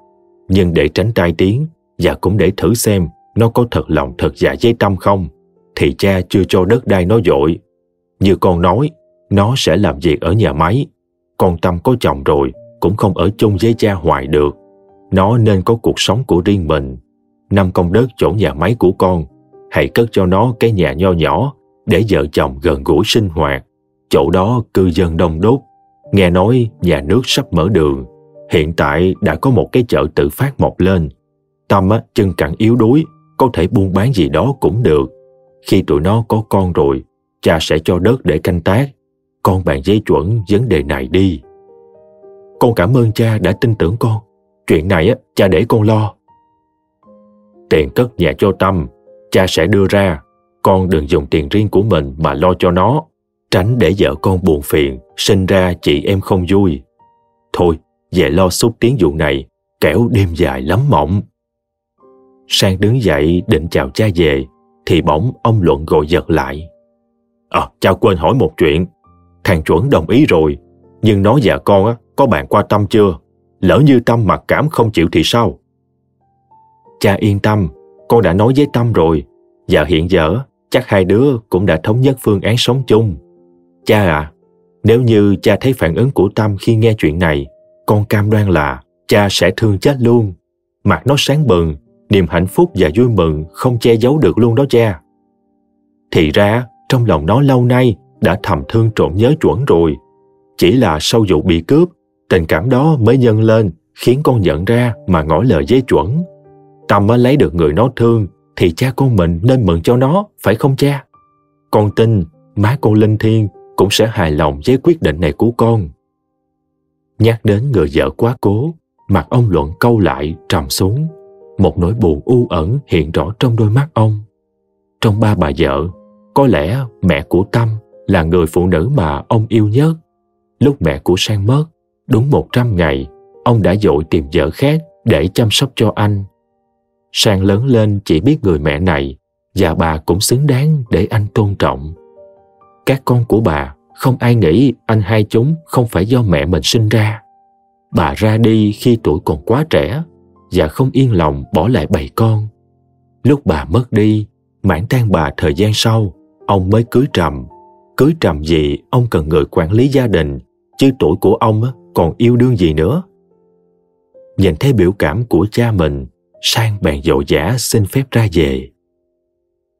Nhưng để tránh tai tiếng và cũng để thử xem nó có thật lòng thật dạ với tâm không,
thì cha chưa cho đất đai nó dội. Như con nói, nó sẽ làm việc ở nhà máy. Con Tâm có chồng rồi, cũng không ở chung với cha hoài được. Nó nên có cuộc sống của riêng mình. Năm công đất chỗ nhà máy của con, hãy cất cho nó cái nhà nho nhỏ để vợ chồng gần gũi sinh hoạt. Chỗ đó cư dân đông đúc. Nghe nói nhà nước sắp mở đường. Hiện tại đã có một cái chợ tự phát mọc lên. Tâm á, chân cẳng yếu đuối, có thể buôn bán gì đó cũng được. Khi tụi nó có con rồi, cha sẽ cho đất để canh tác. Con bàn giấy chuẩn vấn đề này đi. Con cảm ơn cha đã tin tưởng con. Chuyện này á, cha để con lo. Tiền cất nhà cho Tâm, cha sẽ đưa ra. Con đừng dùng tiền riêng của mình mà lo cho nó. Tránh để vợ con buồn phiền, sinh ra chị em không vui. Thôi, về lo xúc tiến vụ này, kẻo đêm dài lắm mộng. Sang đứng dậy định chào cha về, thì bỗng ông Luận gọi giật lại. À, cha quên hỏi một chuyện. Thằng chuẩn đồng ý rồi, nhưng nó và con á, có bạn qua Tâm chưa? Lỡ như Tâm mặc cảm không chịu thì sao? Cha yên tâm, con đã nói với Tâm rồi. Và hiện giờ, chắc hai đứa cũng đã thống nhất phương án sống chung. Cha à, nếu như cha thấy phản ứng của Tâm khi nghe chuyện này, con cam đoan là cha sẽ thương chết luôn. Mặt nó sáng bừng, niềm hạnh phúc và vui mừng không che giấu được luôn đó cha. Thì ra, trong lòng nó lâu nay đã thầm thương trộn nhớ chuẩn rồi. Chỉ là sau vụ bị cướp, tình cảm đó mới nhân lên khiến con nhận ra mà ngỏ lời với chuẩn. Tâm mới lấy được người nó thương thì cha con mình nên mừng cho nó, phải không cha? Con tin má con linh Thiên cũng sẽ hài lòng với quyết định này của con. Nhắc đến người vợ quá cố, mặt ông Luận câu lại trầm xuống. Một nỗi buồn u ẩn hiện rõ trong đôi mắt ông. Trong ba bà vợ, có lẽ mẹ của Tâm là người phụ nữ mà ông yêu nhất. Lúc mẹ của Sang mất, đúng một trăm ngày, ông đã dội tìm vợ khác để chăm sóc cho anh. Sang lớn lên chỉ biết người mẹ này và bà cũng xứng đáng để anh tôn trọng. Các con của bà không ai nghĩ anh hai chúng không phải do mẹ mình sinh ra. Bà ra đi khi tuổi còn quá trẻ và không yên lòng bỏ lại bầy con. Lúc bà mất đi, mãn tang bà thời gian sau, ông mới cưới trầm. Cưới trầm gì ông cần người quản lý gia đình, chứ tuổi của ông còn yêu đương gì nữa. Nhìn thấy biểu cảm của cha mình, Sang bèn dội giả xin phép ra về.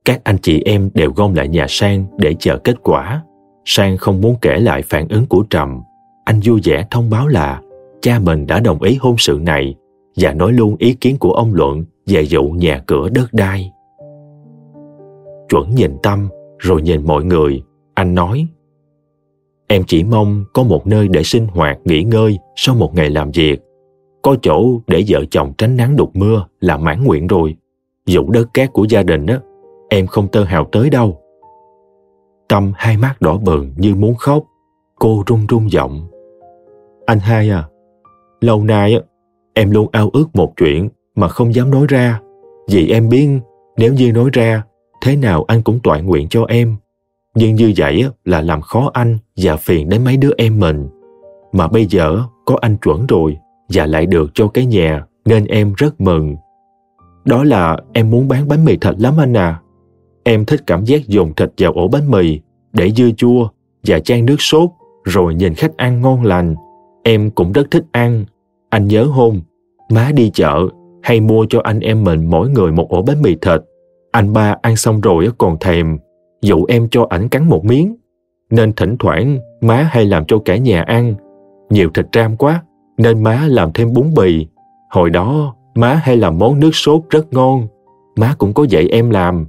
Các anh chị em đều gom lại nhà Sang để chờ kết quả. Sang không muốn kể lại phản ứng của Trầm. Anh vui vẻ thông báo là cha mình đã đồng ý hôn sự này và nói luôn ý kiến của ông Luận về vụ nhà cửa đất đai. Chuẩn nhìn Tâm rồi nhìn mọi người, anh nói Em chỉ mong có một nơi để sinh hoạt, nghỉ ngơi sau một ngày làm việc. Có chỗ để vợ chồng tránh nắng đục mưa là mãn nguyện rồi. Vụ đất cát của gia đình á, em không tơ hào tới đâu. Tâm hai mắt đỏ bừng như muốn khóc. Cô run run giọng. Anh hai à, lâu nay á, em luôn ao ước một chuyện mà không dám nói ra. Vì em biết nếu như nói ra, thế nào anh cũng toại nguyện cho em. Nhưng như vậy là làm khó anh và phiền đến mấy đứa em mình. Mà bây giờ có anh chuẩn rồi và lại được cho cái nhà nên em rất mừng. Đó là em muốn bán bánh mì thịt lắm anh à. Em thích cảm giác dùng thịt vào ổ bánh mì để dưa chua và chan nước sốt rồi nhìn khách ăn ngon lành. Em cũng rất thích ăn. Anh nhớ hôn, má đi chợ hay mua cho anh em mình mỗi người một ổ bánh mì thịt. Anh ba ăn xong rồi còn thèm, dụ em cho ảnh cắn một miếng. Nên thỉnh thoảng má hay làm cho cả nhà ăn. Nhiều thịt ram quá, nên má làm thêm bún bì. Hồi đó, má hay làm món nước sốt rất ngon. Má cũng có dạy em làm.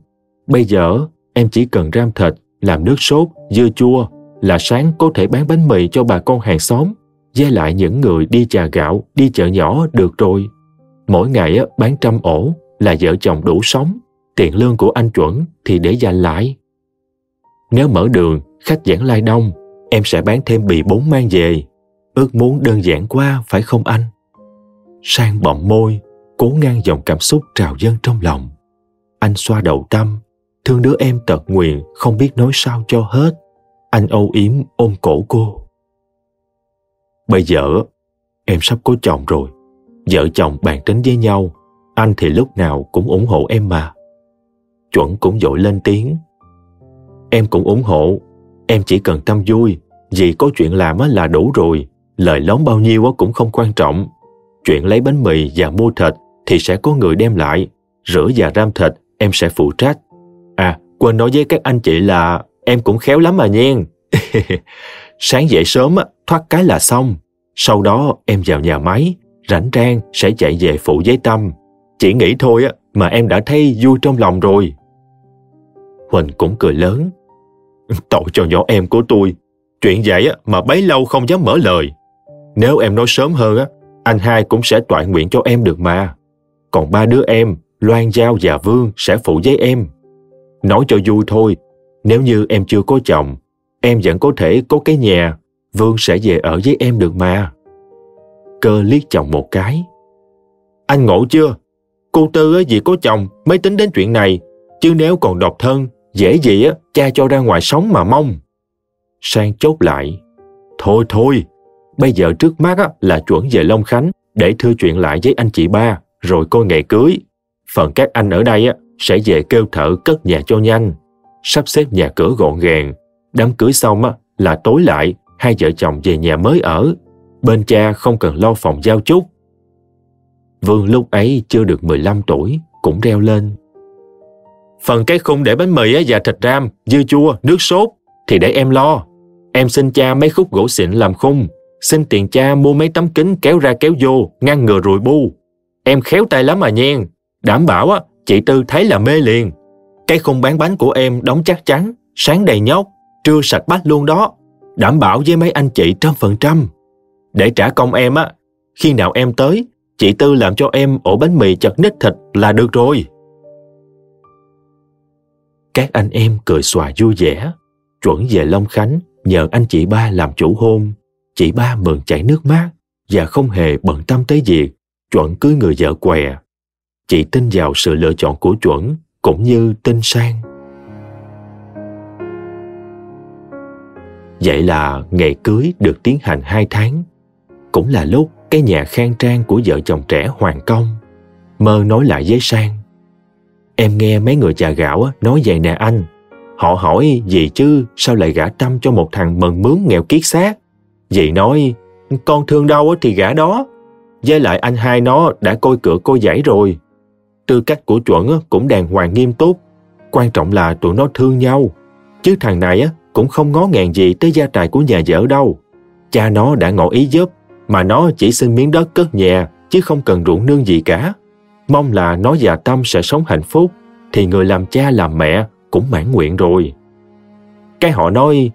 Bây giờ, em chỉ cần ram thịt, làm nước sốt, dưa chua là sáng có thể bán bánh mì cho bà con hàng xóm với lại những người đi trà gạo, đi chợ nhỏ được rồi. Mỗi ngày bán trăm ổ là vợ chồng đủ sống, tiền lương của anh chuẩn thì để dành lại. Nếu mở đường, khách giảng lai đông, em sẽ bán thêm bì bốn mang về. Ước muốn đơn giản quá phải không anh? Sang bọng môi, cố ngăn dòng cảm xúc trào dâng trong lòng. Anh xoa đầu tâm, thương đứa em tật nguyền không biết nói sao cho hết. Anh âu yếm ôm cổ cô. Bây giờ, em sắp có chồng rồi. Vợ chồng bàn tính với nhau, anh thì lúc nào cũng ủng hộ em mà. Chuẩn cũng dội lên tiếng. em cũng ủng hộ. Em chỉ cần tâm vui, vì có chuyện làm là đủ rồi. Lời lóng bao nhiêu cũng không quan trọng. Chuyện lấy bánh mì và mua thịt thì sẽ có người đem lại. Rửa và ram thịt em sẽ phụ trách. À, quên nói với các anh chị là em cũng khéo lắm mà nhen Sáng dậy sớm thoát cái là xong. Sau đó em vào nhà máy, rảnh rang sẽ chạy về phụ giấy tâm. Chỉ nghĩ thôi mà em đã thấy vui trong lòng rồi. Huỳnh cũng cười lớn. Tội cho nhỏ em của tôi. Chuyện vậy mà bấy lâu không dám mở lời. Nếu em nói sớm hơn anh hai cũng sẽ tọa nguyện cho em được mà. Còn ba đứa em, Loan Giao và Vương sẽ phụ giấy em. Nói cho vui thôi, nếu như em chưa có chồng, em vẫn có thể có cái nhà, Vương sẽ về ở với em được mà. Cơ liếc chồng một cái. Anh ngộ chưa? Cô Tư vì có chồng mới tính đến chuyện này, chứ nếu còn độc thân, dễ gì á cha cho ra ngoài sống mà mong. Sang chốt lại. Thôi thôi, bây giờ trước mắt á, là chuẩn về Long Khánh để thưa chuyện lại với anh chị ba, rồi coi ngày cưới. Phần các anh ở đây á, sẽ về kêu thợ cất nhà cho nhanh, sắp xếp nhà cửa gọn gàng. Đám cưới xong là tối lại, hai vợ chồng về nhà mới ở. Bên cha không cần lo phòng giao chúc. Vương lúc ấy chưa được 15 tuổi, cũng reo lên. Phần cái khung để bánh mì và thịt ram, dưa chua, nước sốt thì để em lo. Em xin cha mấy khúc gỗ xịn làm khung, xin tiền cha mua mấy tấm kính kéo ra kéo vô, ngăn ngừa rùi bu. Em khéo tay lắm mà nhen, đảm bảo á, chị Tư thấy là mê liền. Cái khung bán bánh của em đóng chắc chắn, sáng đầy nhóc, trưa sạch bát luôn đó. Đảm bảo với mấy anh chị trăm phần trăm. Để trả công em á, khi nào em tới, chị Tư làm cho em ổ bánh mì chật nít thịt là được rồi. Các anh em cười xòa vui vẻ, chuẩn về Long Khánh nhờ anh chị ba làm chủ hôn. Chị ba mừng chảy nước mắt và không hề bận tâm tới việc chuẩn cưới người vợ què. Chị tin vào sự lựa chọn của chuẩn cũng như tin sang. Vậy là ngày cưới được tiến hành hai tháng. Cũng là lúc cái nhà khang trang của vợ chồng trẻ hoàn công. Mơ nói lại với Sang. Em nghe mấy người già gạo nói vậy nè anh. Họ hỏi, gì chứ sao lại gả tâm cho một thằng mần mướn nghèo kiết xác. Dì nói, con thương đâu thì gả đó. Với lại anh hai nó đã coi cửa coi giải rồi. Tư cách của chuẩn cũng đàng hoàng nghiêm túc. Quan trọng là tụi nó thương nhau. Chứ thằng này cũng không ngó ngàng gì tới gia tài của nhà vợ đâu. Cha nó đã ngỏ ý giúp, mà nó chỉ xin miếng đất cất nhà, chứ không cần ruộng nương gì cả. Mong là nó và Tâm sẽ sống hạnh phúc, thì người làm cha làm mẹ cũng mãn nguyện rồi. Cái họ nói,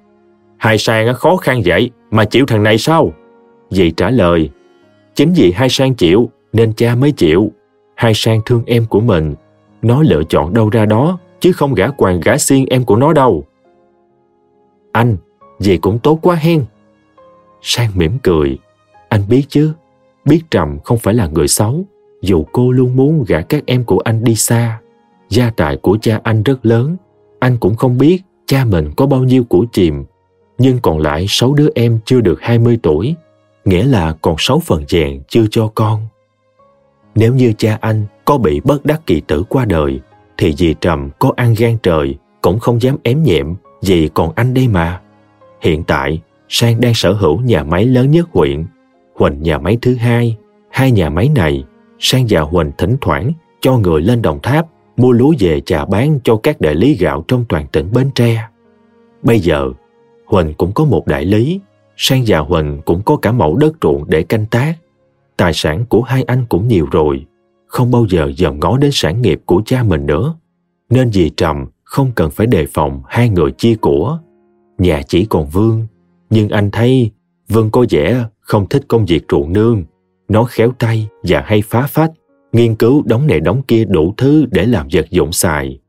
hai sang khó khăn vậy mà chịu thằng này sao? Dì trả lời, chính vì hai sang chịu nên cha mới chịu. Hai sang thương em của mình, nó lựa chọn đâu ra đó, chứ không gã quàng gã xiên em của nó đâu. Anh, vậy cũng tốt quá hen. Sang mỉm cười, anh biết chứ, biết Trầm không phải là người xấu, dù cô luôn muốn gả các em của anh đi xa. Gia tài của cha anh rất lớn, anh cũng không biết cha mình có bao nhiêu của chìm, nhưng còn lại sáu đứa em chưa được 20 tuổi, nghĩa là còn sáu phần vẹn chưa cho con. Nếu như cha anh có bị bất đắc kỳ tử qua đời, thì dì Trầm có ăn gan trời cũng không dám ém nhẹm vì còn anh đây mà. Hiện tại, Sang đang sở hữu nhà máy lớn nhất huyện, Huỳnh nhà máy thứ hai. Hai nhà máy này, Sang và Huỳnh thỉnh thoảng cho người lên Đồng Tháp mua lúa về chà bán cho các đại lý gạo trong toàn tỉnh Bến Tre. Bây giờ, Huỳnh cũng có một đại lý, Sang và Huỳnh cũng có cả mẫu đất ruộng để canh tác. Tài sản của hai anh cũng nhiều rồi, không bao giờ dòm ngó đến sản nghiệp của cha mình nữa. Nên vì Trầm không cần phải đề phòng hai người chia của. Nhà chỉ còn Vương, nhưng anh thấy Vương có vẻ không thích công việc ruộng nương. Nó khéo tay và hay phá phách, nghiên cứu đóng này đóng kia đủ thứ để làm vật dụng xài.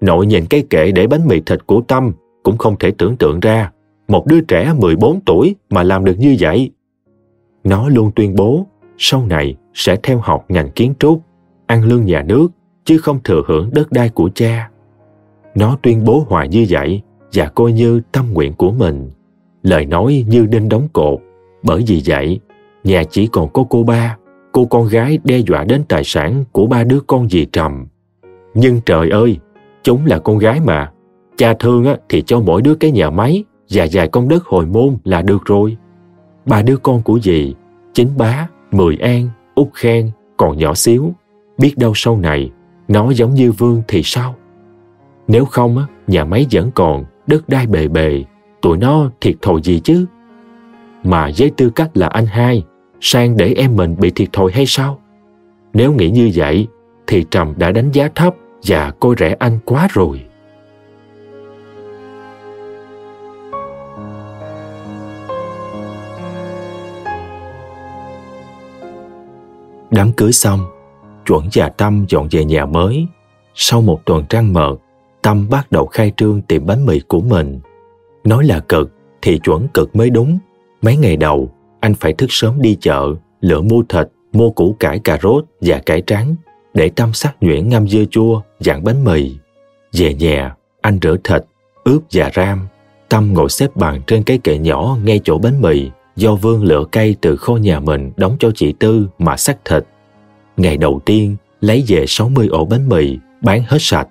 Nội nhìn cái kệ để bánh mì thịt của Tâm cũng không thể tưởng tượng ra một đứa trẻ 14 tuổi mà làm được như vậy. Nó luôn tuyên bố sau này sẽ theo học ngành kiến trúc, ăn lương nhà nước chứ không thừa hưởng đất đai của cha. Nó tuyên bố hoài như vậy và coi như tâm nguyện của mình. Lời nói như đinh đóng cột. Bởi vì vậy, nhà chỉ còn có cô ba, cô con gái đe dọa đến tài sản của ba đứa con dì Trầm. Nhưng trời ơi, chúng là con gái mà, Cha thương thì cho mỗi đứa cái nhà máy và vài công đất hồi môn là được rồi. Ba đứa con của dì, chính bá, mười an, út khen, còn nhỏ xíu. Biết đâu sau này, nó giống như Vương thì sao? Nếu không, nhà máy vẫn còn, đất đai bề bề, tụi nó thiệt thòi gì chứ? Mà với tư cách là anh hai, sang để em mình bị thiệt thòi hay sao? Nếu nghĩ như vậy, thì Trầm đã đánh giá thấp và coi rẻ anh quá rồi. Đám cưới xong, chuẩn và Tâm dọn về nhà mới. Sau một tuần trăng mật, Tâm bắt đầu khai trương tiệm bánh mì của mình. Nói là cực, thì chuẩn cực mới đúng. Mấy ngày đầu, anh phải thức sớm đi chợ, lựa mua thịt, mua củ cải cà rốt và cải trắng để Tâm sắc nhuyễn ngâm dưa chua, dạng bánh mì. Về nhà, anh rửa thịt, ướp và ram. Tâm ngồi xếp bằng trên cái kệ nhỏ ngay chỗ bánh mì do Vương lựa cây từ kho nhà mình đóng cho chị Tư mà sắc thịt. Ngày đầu tiên, lấy về 60 ổ bánh mì, bán hết sạch.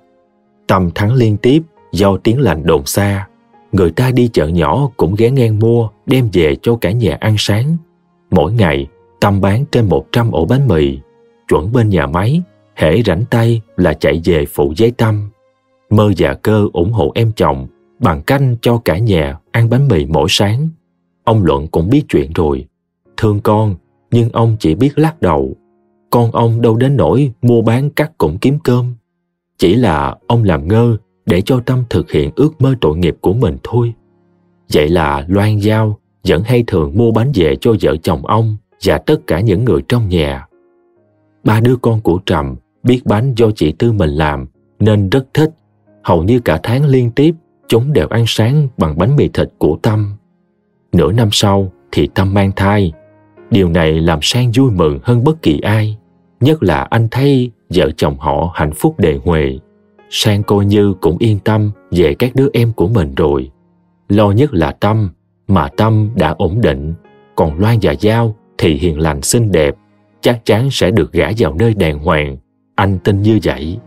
Tâm thắng liên tiếp do tiếng lành đồn xa. Người ta đi chợ nhỏ cũng ghé ngang mua, đem về cho cả nhà ăn sáng. Mỗi ngày, Tâm bán trên 100 ổ bánh mì. Chuẩn bên nhà máy, hễ rảnh tay là chạy về phụ giấy Tâm. Mơ già cơ ủng hộ em chồng bằng canh cho cả nhà ăn bánh mì mỗi sáng. Ông Luận cũng biết chuyện rồi. Thương con, nhưng ông chỉ biết lắc đầu. Con ông đâu đến nỗi mua bán cắt cũng kiếm cơm. Chỉ là ông làm ngơ để cho Tâm thực hiện ước mơ tội nghiệp của mình thôi. Vậy là Loan Giao vẫn hay thường mua bánh về cho vợ chồng ông và tất cả những người trong nhà. Ba đứa con của Trầm biết bánh do chị Tư mình làm nên rất thích. Hầu như cả tháng liên tiếp, chúng đều ăn sáng bằng bánh mì thịt của Tâm. Nửa năm sau thì Tâm mang thai. Điều này làm Sang vui mừng hơn bất kỳ ai. Nhất là anh thấy vợ chồng họ hạnh phúc đề huề. Sang coi như cũng yên tâm về các đứa em của mình rồi. Lo nhất là Tâm, mà Tâm đã ổn định. Còn Loan và Giao thì hiền lành xinh đẹp, chắc chắn sẽ được gả vào nơi đàng hoàng. Anh tin như vậy.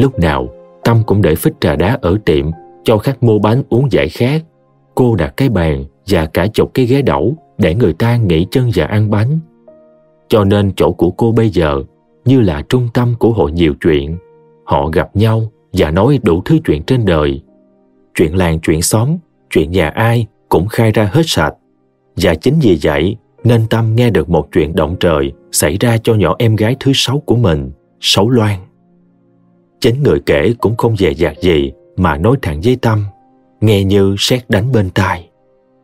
Lúc nào, Tâm cũng để phích trà đá ở tiệm cho khách mua bánh uống giải khát. Cô đặt cái bàn và cả chục cái ghế đẩu để người ta nghỉ chân và ăn bánh. Cho nên chỗ của cô bây giờ như là trung tâm của hội nhiều chuyện. Họ gặp nhau và nói đủ thứ chuyện trên đời. Chuyện làng chuyện xóm, chuyện nhà ai cũng khai ra hết sạch. Và chính vì vậy nên Tâm nghe được một chuyện động trời xảy ra cho nhỏ em gái thứ sáu của mình, Sáu Loan. Chính người kể cũng không dè dạt gì mà nói thẳng với Tâm, nghe như sét đánh bên tai.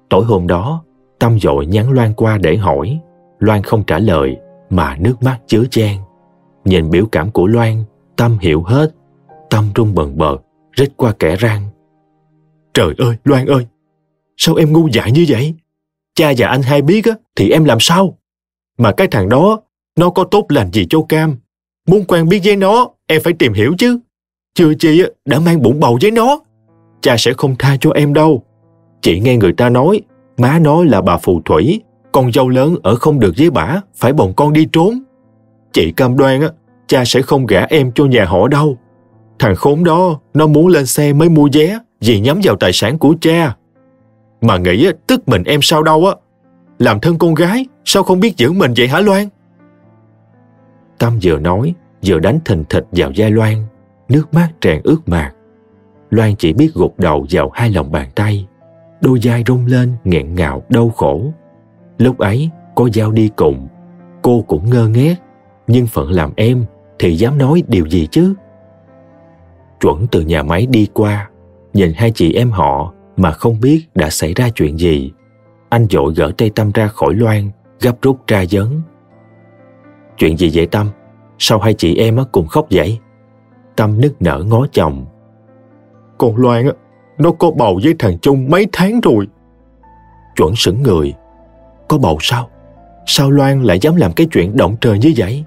Tối hôm đó, Tâm dội nhắn Loan qua để hỏi. Loan không trả lời, mà nước mắt chứa chan. Nhìn biểu cảm của Loan, Tâm hiểu hết. Tâm run bần bật, rít qua kẻ răng. Trời ơi, Loan ơi! Sao em ngu dại như vậy? Cha và anh hai biết á, thì em làm sao? Mà cái thằng đó, nó có tốt lành gì cho Cam? Muốn quen biết với nó, em phải tìm hiểu chứ. Chưa chị đã mang bụng bầu với nó. Cha sẽ không tha cho em đâu. Chị nghe người ta nói, má nó là bà phù thủy, con dâu lớn ở không được với bả, phải bồng con đi trốn. Chị cam đoan cha sẽ không gả em cho nhà họ đâu. Thằng khốn đó, nó muốn lên xe mới mua vé, vì nhắm vào tài sản của cha. Mà nghĩ tức mình em sao đâu á. Làm thân con gái, sao không biết giữ mình vậy hả Loan? Tâm vừa nói, vừa đánh thình thịch vào vai Loan, nước mắt tràn ướt mạc. Loan chỉ biết gục đầu vào hai lòng bàn tay, đôi vai rung lên nghẹn ngào đau khổ. Lúc ấy, có Giao đi cùng, cô cũng ngơ ngác, nhưng phận làm em thì dám nói điều gì chứ? Chuẩn từ nhà máy đi qua, nhìn hai chị em họ mà không biết đã xảy ra chuyện gì. Anh dội gỡ tay Tâm ra khỏi Loan, gấp rút tra vấn. Chuyện gì vậy Tâm? Sao hai chị em cùng khóc vậy? Tâm nức nở ngó chồng. Con Loan á, nó có bầu với thằng Trung mấy tháng rồi. Chuẩn sững người. Có bầu sao? Sao Loan lại dám làm cái chuyện động trời như vậy?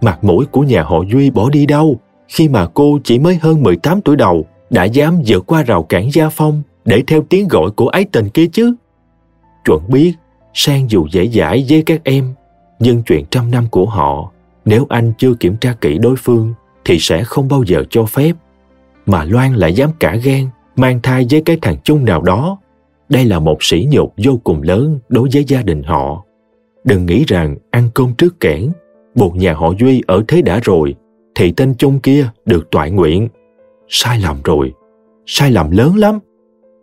mặt mũi của nhà họ Duy bỏ đi đâu khi mà cô chỉ mới hơn 18 tuổi đầu đã dám vượt qua rào cản gia phong để theo tiếng gọi của ái tình kia chứ. Chuẩn biết, Sang dù dễ dãi với các em, nhưng chuyện trăm năm của họ, nếu anh chưa kiểm tra kỹ đối phương thì sẽ không bao giờ cho phép. Mà Loan lại dám cả gan mang thai với cái thằng chung nào đó. Đây là một sỉ nhục vô cùng lớn đối với gia đình họ. Đừng nghĩ rằng ăn cơm trước kẽn, buộc nhà họ Duy ở thế đã rồi, thì tên chung kia được toại nguyện. Sai lầm rồi, sai lầm lớn lắm.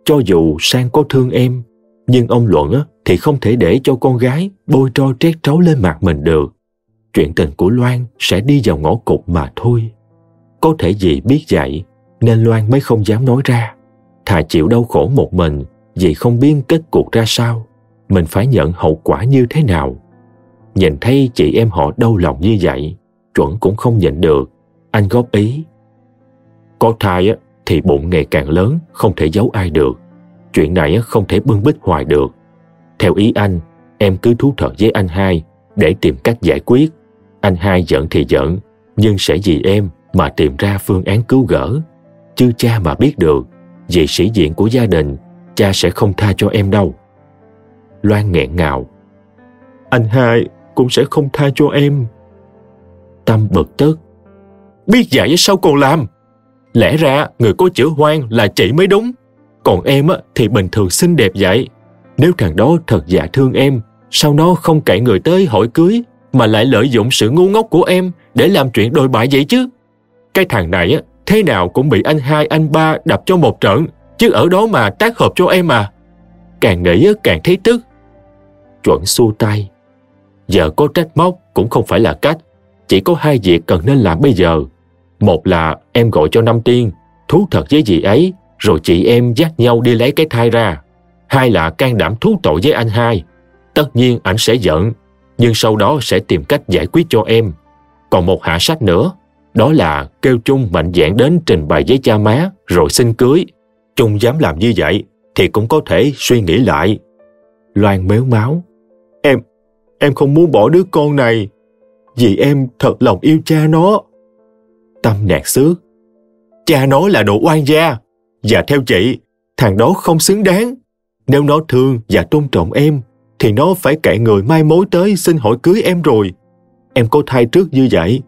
Cho dù Sang có thương em, nhưng ông Luận thì không thể để cho con gái bôi tro trét trấu lên mặt mình được. Chuyện tình của Loan sẽ đi vào ngõ cụt mà thôi. Có thể vì biết vậy nên Loan mới không dám nói ra. Thà chịu đau khổ một mình vì không biết kết cuộc ra sao. Mình phải nhận hậu quả như thế nào. Nhìn thấy chị em họ đau lòng như vậy, chuẩn cũng không nhịn được. Anh góp ý. Có thai thì bụng ngày càng lớn, không thể giấu ai được. Chuyện này không thể bưng bít hoài được. Theo ý anh, em cứ thú thật với anh hai để tìm cách giải quyết. Anh hai giận thì giận, nhưng sẽ vì em mà tìm ra phương án cứu gỡ. Chứ cha mà biết được, vì sĩ diện của gia đình, cha sẽ không tha cho em đâu. Loan nghẹn ngào. Anh hai cũng sẽ không tha cho em. Tâm bực tức. Biết vậy sao còn làm? Lẽ ra người có chữ hoang là chị mới đúng. Còn em thì bình thường xinh đẹp vậy. Nếu thằng đó thật dạ thương em, sao nó không cậy người tới hỏi cưới, mà lại lợi dụng sự ngu ngốc của em để làm chuyện đồi bại vậy chứ? Cái thằng này á, thế nào cũng bị anh hai anh ba đập cho một trận, chứ ở đó mà tác hợp cho em à. Càng nghĩ càng thấy tức. Chuẩn xua tay. Giờ có trách móc cũng không phải là cách. Chỉ có hai việc cần nên làm bây giờ. Một là em gọi cho Năm Tiên, thú thật với dì ấy, rồi chị em dắt nhau đi lấy cái thai ra. Hai là can đảm thú tội với anh hai. Tất nhiên anh sẽ giận, nhưng sau đó sẽ tìm cách giải quyết cho em. Còn một hạ sách nữa, đó là kêu Trung mạnh dạn đến trình bày với cha má rồi xin cưới. Trung dám làm như vậy thì cũng có thể suy nghĩ lại. Loan méo máu. Em, em không muốn bỏ đứa con này vì em thật lòng yêu cha nó. Tâm nạt xước. Cha nó là đồ oan gia và theo chị, thằng đó không xứng đáng. Nếu nó thương và tôn trọng em, thì nó phải cậy người mai mối tới xin hỏi cưới em rồi. Em có thai trước như vậy.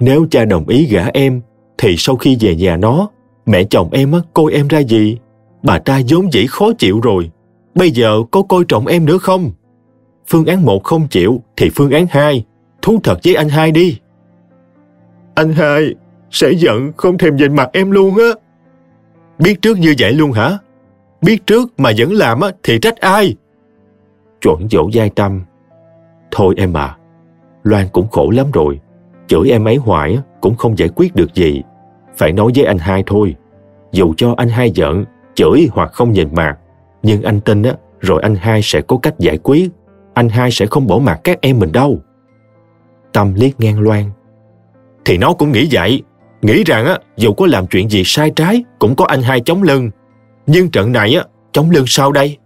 Nếu cha đồng ý gả em, thì sau khi về nhà nó, mẹ chồng em coi em ra gì? Bà ta vốn dĩ khó chịu rồi. Bây giờ có coi trọng em nữa không? Phương án một không chịu, thì phương án hai. Thú thật với anh hai đi. Anh hai, sẽ giận không thèm nhìn mặt em luôn á. Biết trước như vậy luôn hả? Biết trước mà vẫn làm á, thì trách ai? Chuẩn dỗ dai tâm. Thôi em à, Loan cũng khổ lắm rồi. Chửi em ấy hoài cũng không giải quyết được gì. Phải nói với anh hai thôi. Dù cho anh hai giận, chửi hoặc không nhìn mặt, nhưng anh tin á, rồi anh hai sẽ có cách giải quyết. Anh hai sẽ không bỏ mặt các em mình đâu. Tâm liếc ngang Loan. Thì nó cũng nghĩ vậy. Nghĩ rằng á, dù có làm chuyện gì sai trái cũng có anh hai chống lưng. Nhưng trận này á, chống lưng sao đây?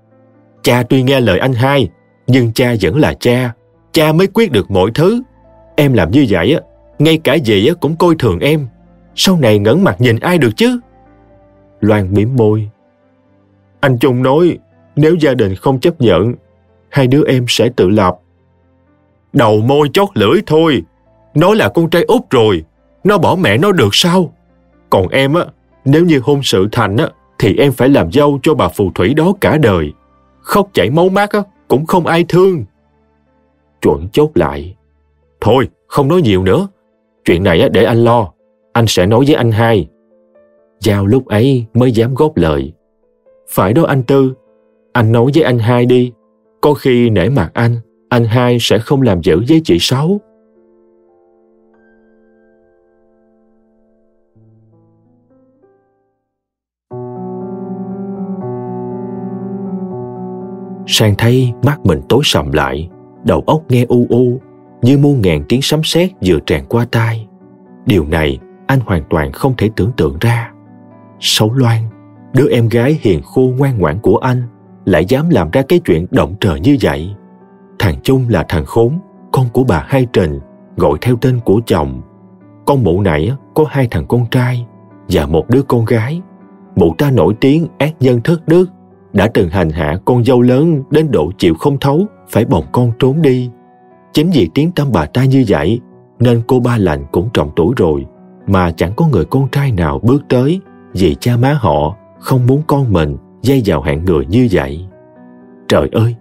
Cha tuy nghe lời anh hai, nhưng cha vẫn là cha. Cha mới quyết được mọi thứ. Em làm như vậy á, ngay cả dì á cũng coi thường em. Sau này ngẩn mặt nhìn ai được chứ? Loan mỉm môi. Anh Trung nói, nếu gia đình không chấp nhận, hai đứa em sẽ tự lập. Đầu môi chót lưỡi thôi. nói là con trai út rồi, nó bỏ mẹ nó được sao? Còn em á, nếu như hôn sự thành á, thì em phải làm dâu cho bà phù thủy đó cả đời. Khóc chảy máu mắt á, cũng không ai thương. Chuẩn chốt lại. Thôi, không nói nhiều nữa. Chuyện này á, để anh lo. Anh sẽ nói với anh hai. Giao lúc ấy mới dám góp lời. Phải đó anh Tư. Anh nói với anh hai đi. Có khi nể mặt anh, anh hai sẽ không làm dữ với chị Sáu. Sang thấy mắt mình tối sầm lại, đầu óc nghe u u, như muôn ngàn tiếng sấm sét vừa tràn qua tai. Điều này anh hoàn toàn không thể tưởng tượng ra. Xấu Loan, đứa em gái hiền khô ngoan ngoãn của anh, lại dám làm ra cái chuyện động trời như vậy. Thằng Chung là thằng khốn, con của bà Hai Trình, gọi theo tên của chồng. Con mụ này có hai thằng con trai và một đứa con gái. Mụ ta nổi tiếng ác nhân thất đức, đã từng hành hạ con dâu lớn đến độ chịu không thấu, phải bồng con trốn đi. Chính vì tiếng tâm bà ta như vậy, nên cô ba lành cũng trọng tuổi rồi, mà chẳng có người con trai nào bước tới vì cha má họ không muốn con mình dây vào hạng người như vậy. Trời ơi,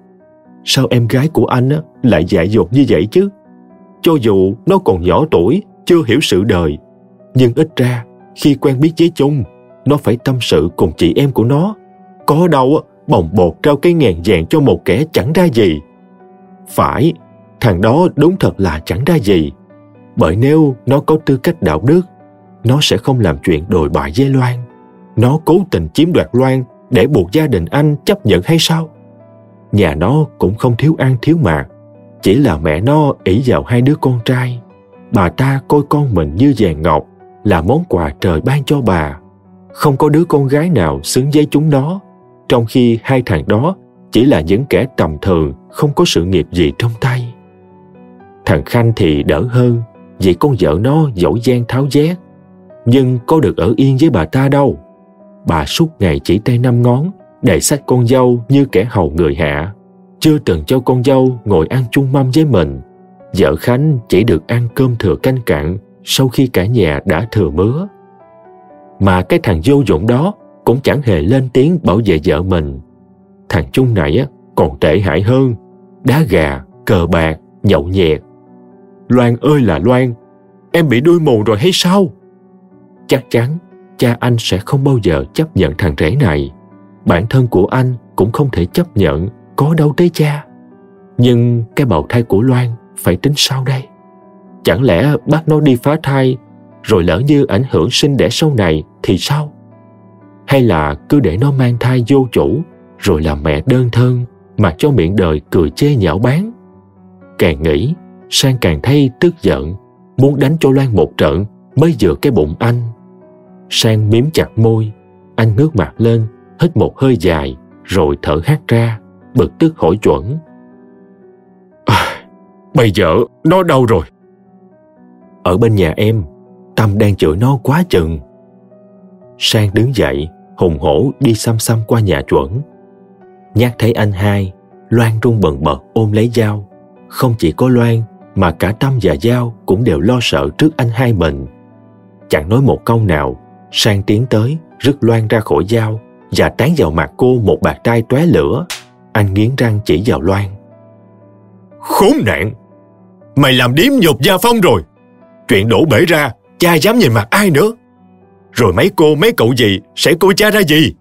sao em gái của anh á, lại dại dột như vậy chứ? Cho dù nó còn nhỏ tuổi, chưa hiểu sự đời, nhưng ít ra khi quen biết với chung, nó phải tâm sự cùng chị em của nó. Có đâu bồng bột trao cái ngàn vàng cho một kẻ chẳng ra gì. Phải, thằng đó đúng thật là chẳng ra gì. Bởi nếu nó có tư cách đạo đức, nó sẽ không làm chuyện đồi bại với Loan. Nó cố tình chiếm đoạt Loan để buộc gia đình anh chấp nhận hay sao? Nhà nó cũng không thiếu ăn thiếu mặc, chỉ là mẹ nó ỷ vào hai đứa con trai. Bà ta coi con mình như vàng ngọc, là món quà trời ban cho bà. Không có đứa con gái nào xứng với chúng nó, trong khi hai thằng đó chỉ là những kẻ tầm thường, không có sự nghiệp gì trong tay. Thằng Khanh thì đỡ hơn, vì con vợ nó dẫu gian tháo vét, nhưng có được ở yên với bà ta đâu. Bà suốt ngày chỉ tay năm ngón, đầy sách con dâu như kẻ hầu người hạ. Chưa từng cho con dâu ngồi ăn chung mâm với mình. Vợ Khánh chỉ được ăn cơm thừa canh cạn sau khi cả nhà đã thừa mứa. Mà cái thằng vô dụng đó cũng chẳng hề lên tiếng bảo vệ vợ mình. Thằng Trung này á, còn tệ hại hơn, đá gà, cờ bạc, nhậu nhẹt. Loan ơi là Loan, em bị đuôi mù rồi hay sao? Chắc chắn cha anh sẽ không bao giờ chấp nhận thằng rể này. Bản thân của anh cũng không thể chấp nhận có đâu tới cha. Nhưng cái bào thai của Loan phải tính sao đây? Chẳng lẽ bắt nó đi phá thai rồi lỡ như ảnh hưởng sinh đẻ sau này thì sao? Hay là cứ để nó mang thai vô chủ rồi làm mẹ đơn thân mà cho miệng đời cười chê nhạo bán? Càng nghĩ, Sang càng thấy tức giận, muốn đánh cho Loan một trận mới vừa cái bụng anh. Sang miếm chặt môi, anh ngước mặt lên, hít một hơi dài, rồi thở hắt ra, bực tức hỏi chuẩn. À, bây giờ nó đâu rồi? Ở bên nhà em, Tâm đang chửi nó quá chừng. Sang đứng dậy, hùng hổ đi xăm xăm qua nhà chuẩn. nhát thấy anh hai, Loan run bần bật ôm lấy dao. Không chỉ có Loan, mà cả Tâm và Giao cũng đều lo sợ trước anh hai mình. Chẳng nói một câu nào, Sang tiến tới, rứt Loan ra khỏi dao và tán vào mặt cô một bạt tay tóe lửa. Anh nghiến răng chỉ vào Loan. Khốn nạn! Mày làm điếm nhục gia phong rồi! Chuyện đổ bể ra, cha dám nhìn mặt ai nữa? Rồi mấy cô, mấy cậu gì sẽ coi cha ra gì?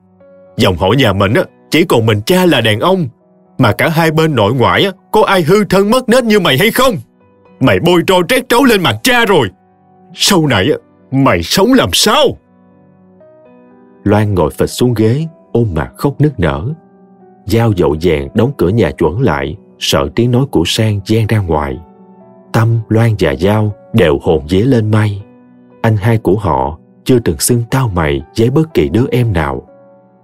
Dòng họ nhà mình á, chỉ còn mình cha là đàn ông, mà cả hai bên nội ngoại á, có ai hư thân mất nết như mày hay không? Mày bôi trò trét trấu lên mặt cha rồi. Sau này á, mày sống làm sao? Loan ngồi phịch xuống ghế, ôm mặt khóc nức nở. Giao dậu vàng đóng cửa nhà chuẩn lại, sợ tiếng nói của Sang gian ra ngoài. Tâm, Loan và Giao đều hồn vía lên mây. Anh hai của họ chưa từng xưng tao mày với bất kỳ đứa em nào.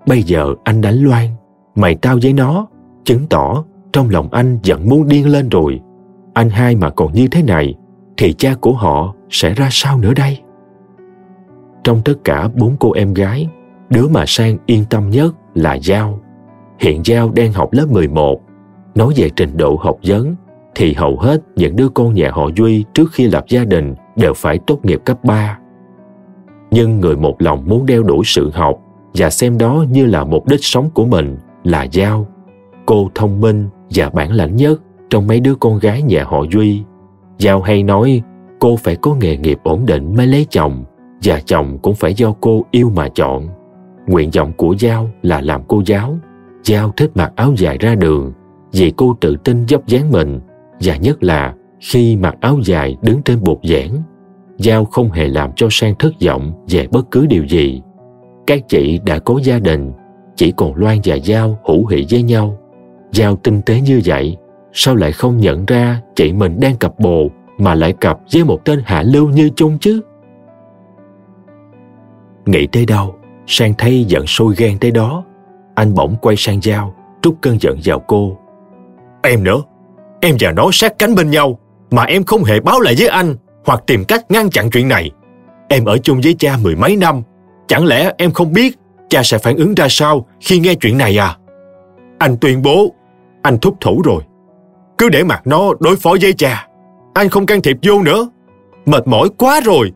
Bây giờ anh đánh Loan, mày tao với nó, chứng tỏ trong lòng anh giận muốn điên lên rồi. Anh hai mà còn như thế này, thì cha của họ sẽ ra sao nữa đây? Trong tất cả bốn cô em gái, đứa mà Sang yên tâm nhất là Giao. Hiện Giao đang học lớp 11. Nói về trình độ học vấn, thì hầu hết những đứa con nhà họ Duy trước khi lập gia đình đều phải tốt nghiệp cấp 3. Nhưng người một lòng muốn đeo đuổi sự học và xem đó như là mục đích sống của mình là Giao. Cô thông minh và bản lãnh nhất trong mấy đứa con gái nhà họ Duy. Giao hay nói, cô phải có nghề nghiệp ổn định mới lấy chồng và chồng cũng phải do cô yêu mà chọn. Nguyện vọng của Giao là làm cô giáo. Giao thích mặc áo dài ra đường vì cô tự tin dốc dáng mình và nhất là khi mặc áo dài đứng trên bục giảng. Giao không hề làm cho Sang thất vọng về bất cứ điều gì. Các chị đã có gia đình, chỉ còn Loan và Giao hữu hỷ với nhau. Giao tinh tế như vậy, sao lại không nhận ra chị mình đang cặp bồ mà lại cặp với một tên hạ lưu như chung chứ? Nghĩ tới đâu, Sang thấy giận sôi ghen tới đó. Anh bỗng quay sang Giao, trút cơn giận vào cô. Em nữa, em và nó sát cánh bên nhau,
mà em không hề báo lại với anh hoặc tìm cách ngăn chặn chuyện này. Em ở chung với cha mười mấy năm, chẳng lẽ em không biết cha sẽ phản ứng ra sao khi nghe chuyện này à? Anh tuyên bố, anh thúc thủ rồi. Cứ để mặc nó đối phó với cha. Anh không can thiệp vô nữa. Mệt mỏi quá rồi.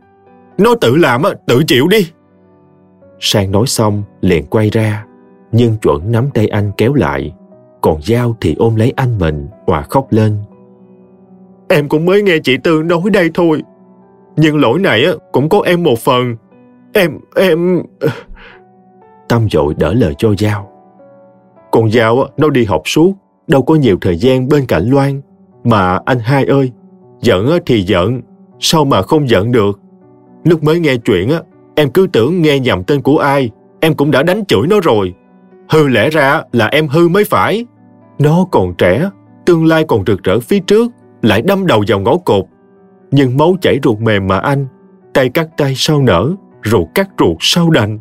Nó tự làm, tự chịu đi.
Sang nói xong liền quay ra, nhưng chuẩn nắm tay anh kéo lại. Còn Giao thì ôm lấy anh mình và khóc lên.
Em cũng mới nghe chị Tư nói đây thôi. Nhưng lỗi này cũng có em một phần. Em, em...
Tâm dội đỡ lời cho Giao.
Còn Giao nó đi học suốt, đâu có nhiều thời gian bên cạnh Loan. Mà anh hai ơi, giận thì giận, sao mà không giận được? Lúc mới nghe chuyện á, em cứ tưởng nghe nhầm tên của ai, em cũng đã đánh chửi nó rồi. Hư lẽ ra là em hư mới phải. Nó còn trẻ, tương lai còn rực rỡ phía trước, lại đâm đầu vào ngõ cột. Nhưng máu chảy ruột mềm mà anh, tay cắt tay sau nở, ruột cắt ruột sau đành.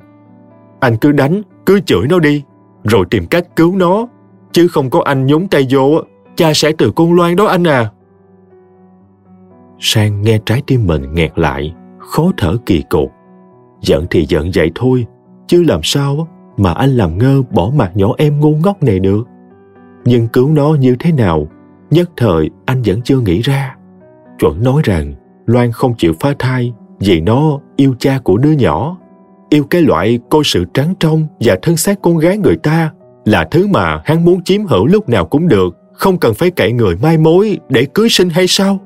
Anh cứ đánh, cứ chửi nó đi, rồi tìm cách cứu nó. Chứ không có anh nhúng tay vô, cha sẽ từ con loan đó anh à.
Sang nghe trái tim mình nghẹt lại, khó thở kỳ cục. Giận thì giận vậy thôi, chứ làm sao mà anh làm ngơ bỏ mặt nhỏ em ngu ngốc này được. Nhưng cứu nó như thế nào, nhất thời anh vẫn chưa nghĩ ra. Chuẩn nói rằng Loan không chịu phá thai vì nó yêu cha của đứa nhỏ. Yêu cái loại coi sự trắng trong và thân xác con gái người ta là thứ mà hắn muốn chiếm hữu lúc nào cũng được, không cần phải cậy người mai mối để cưới sinh hay sao?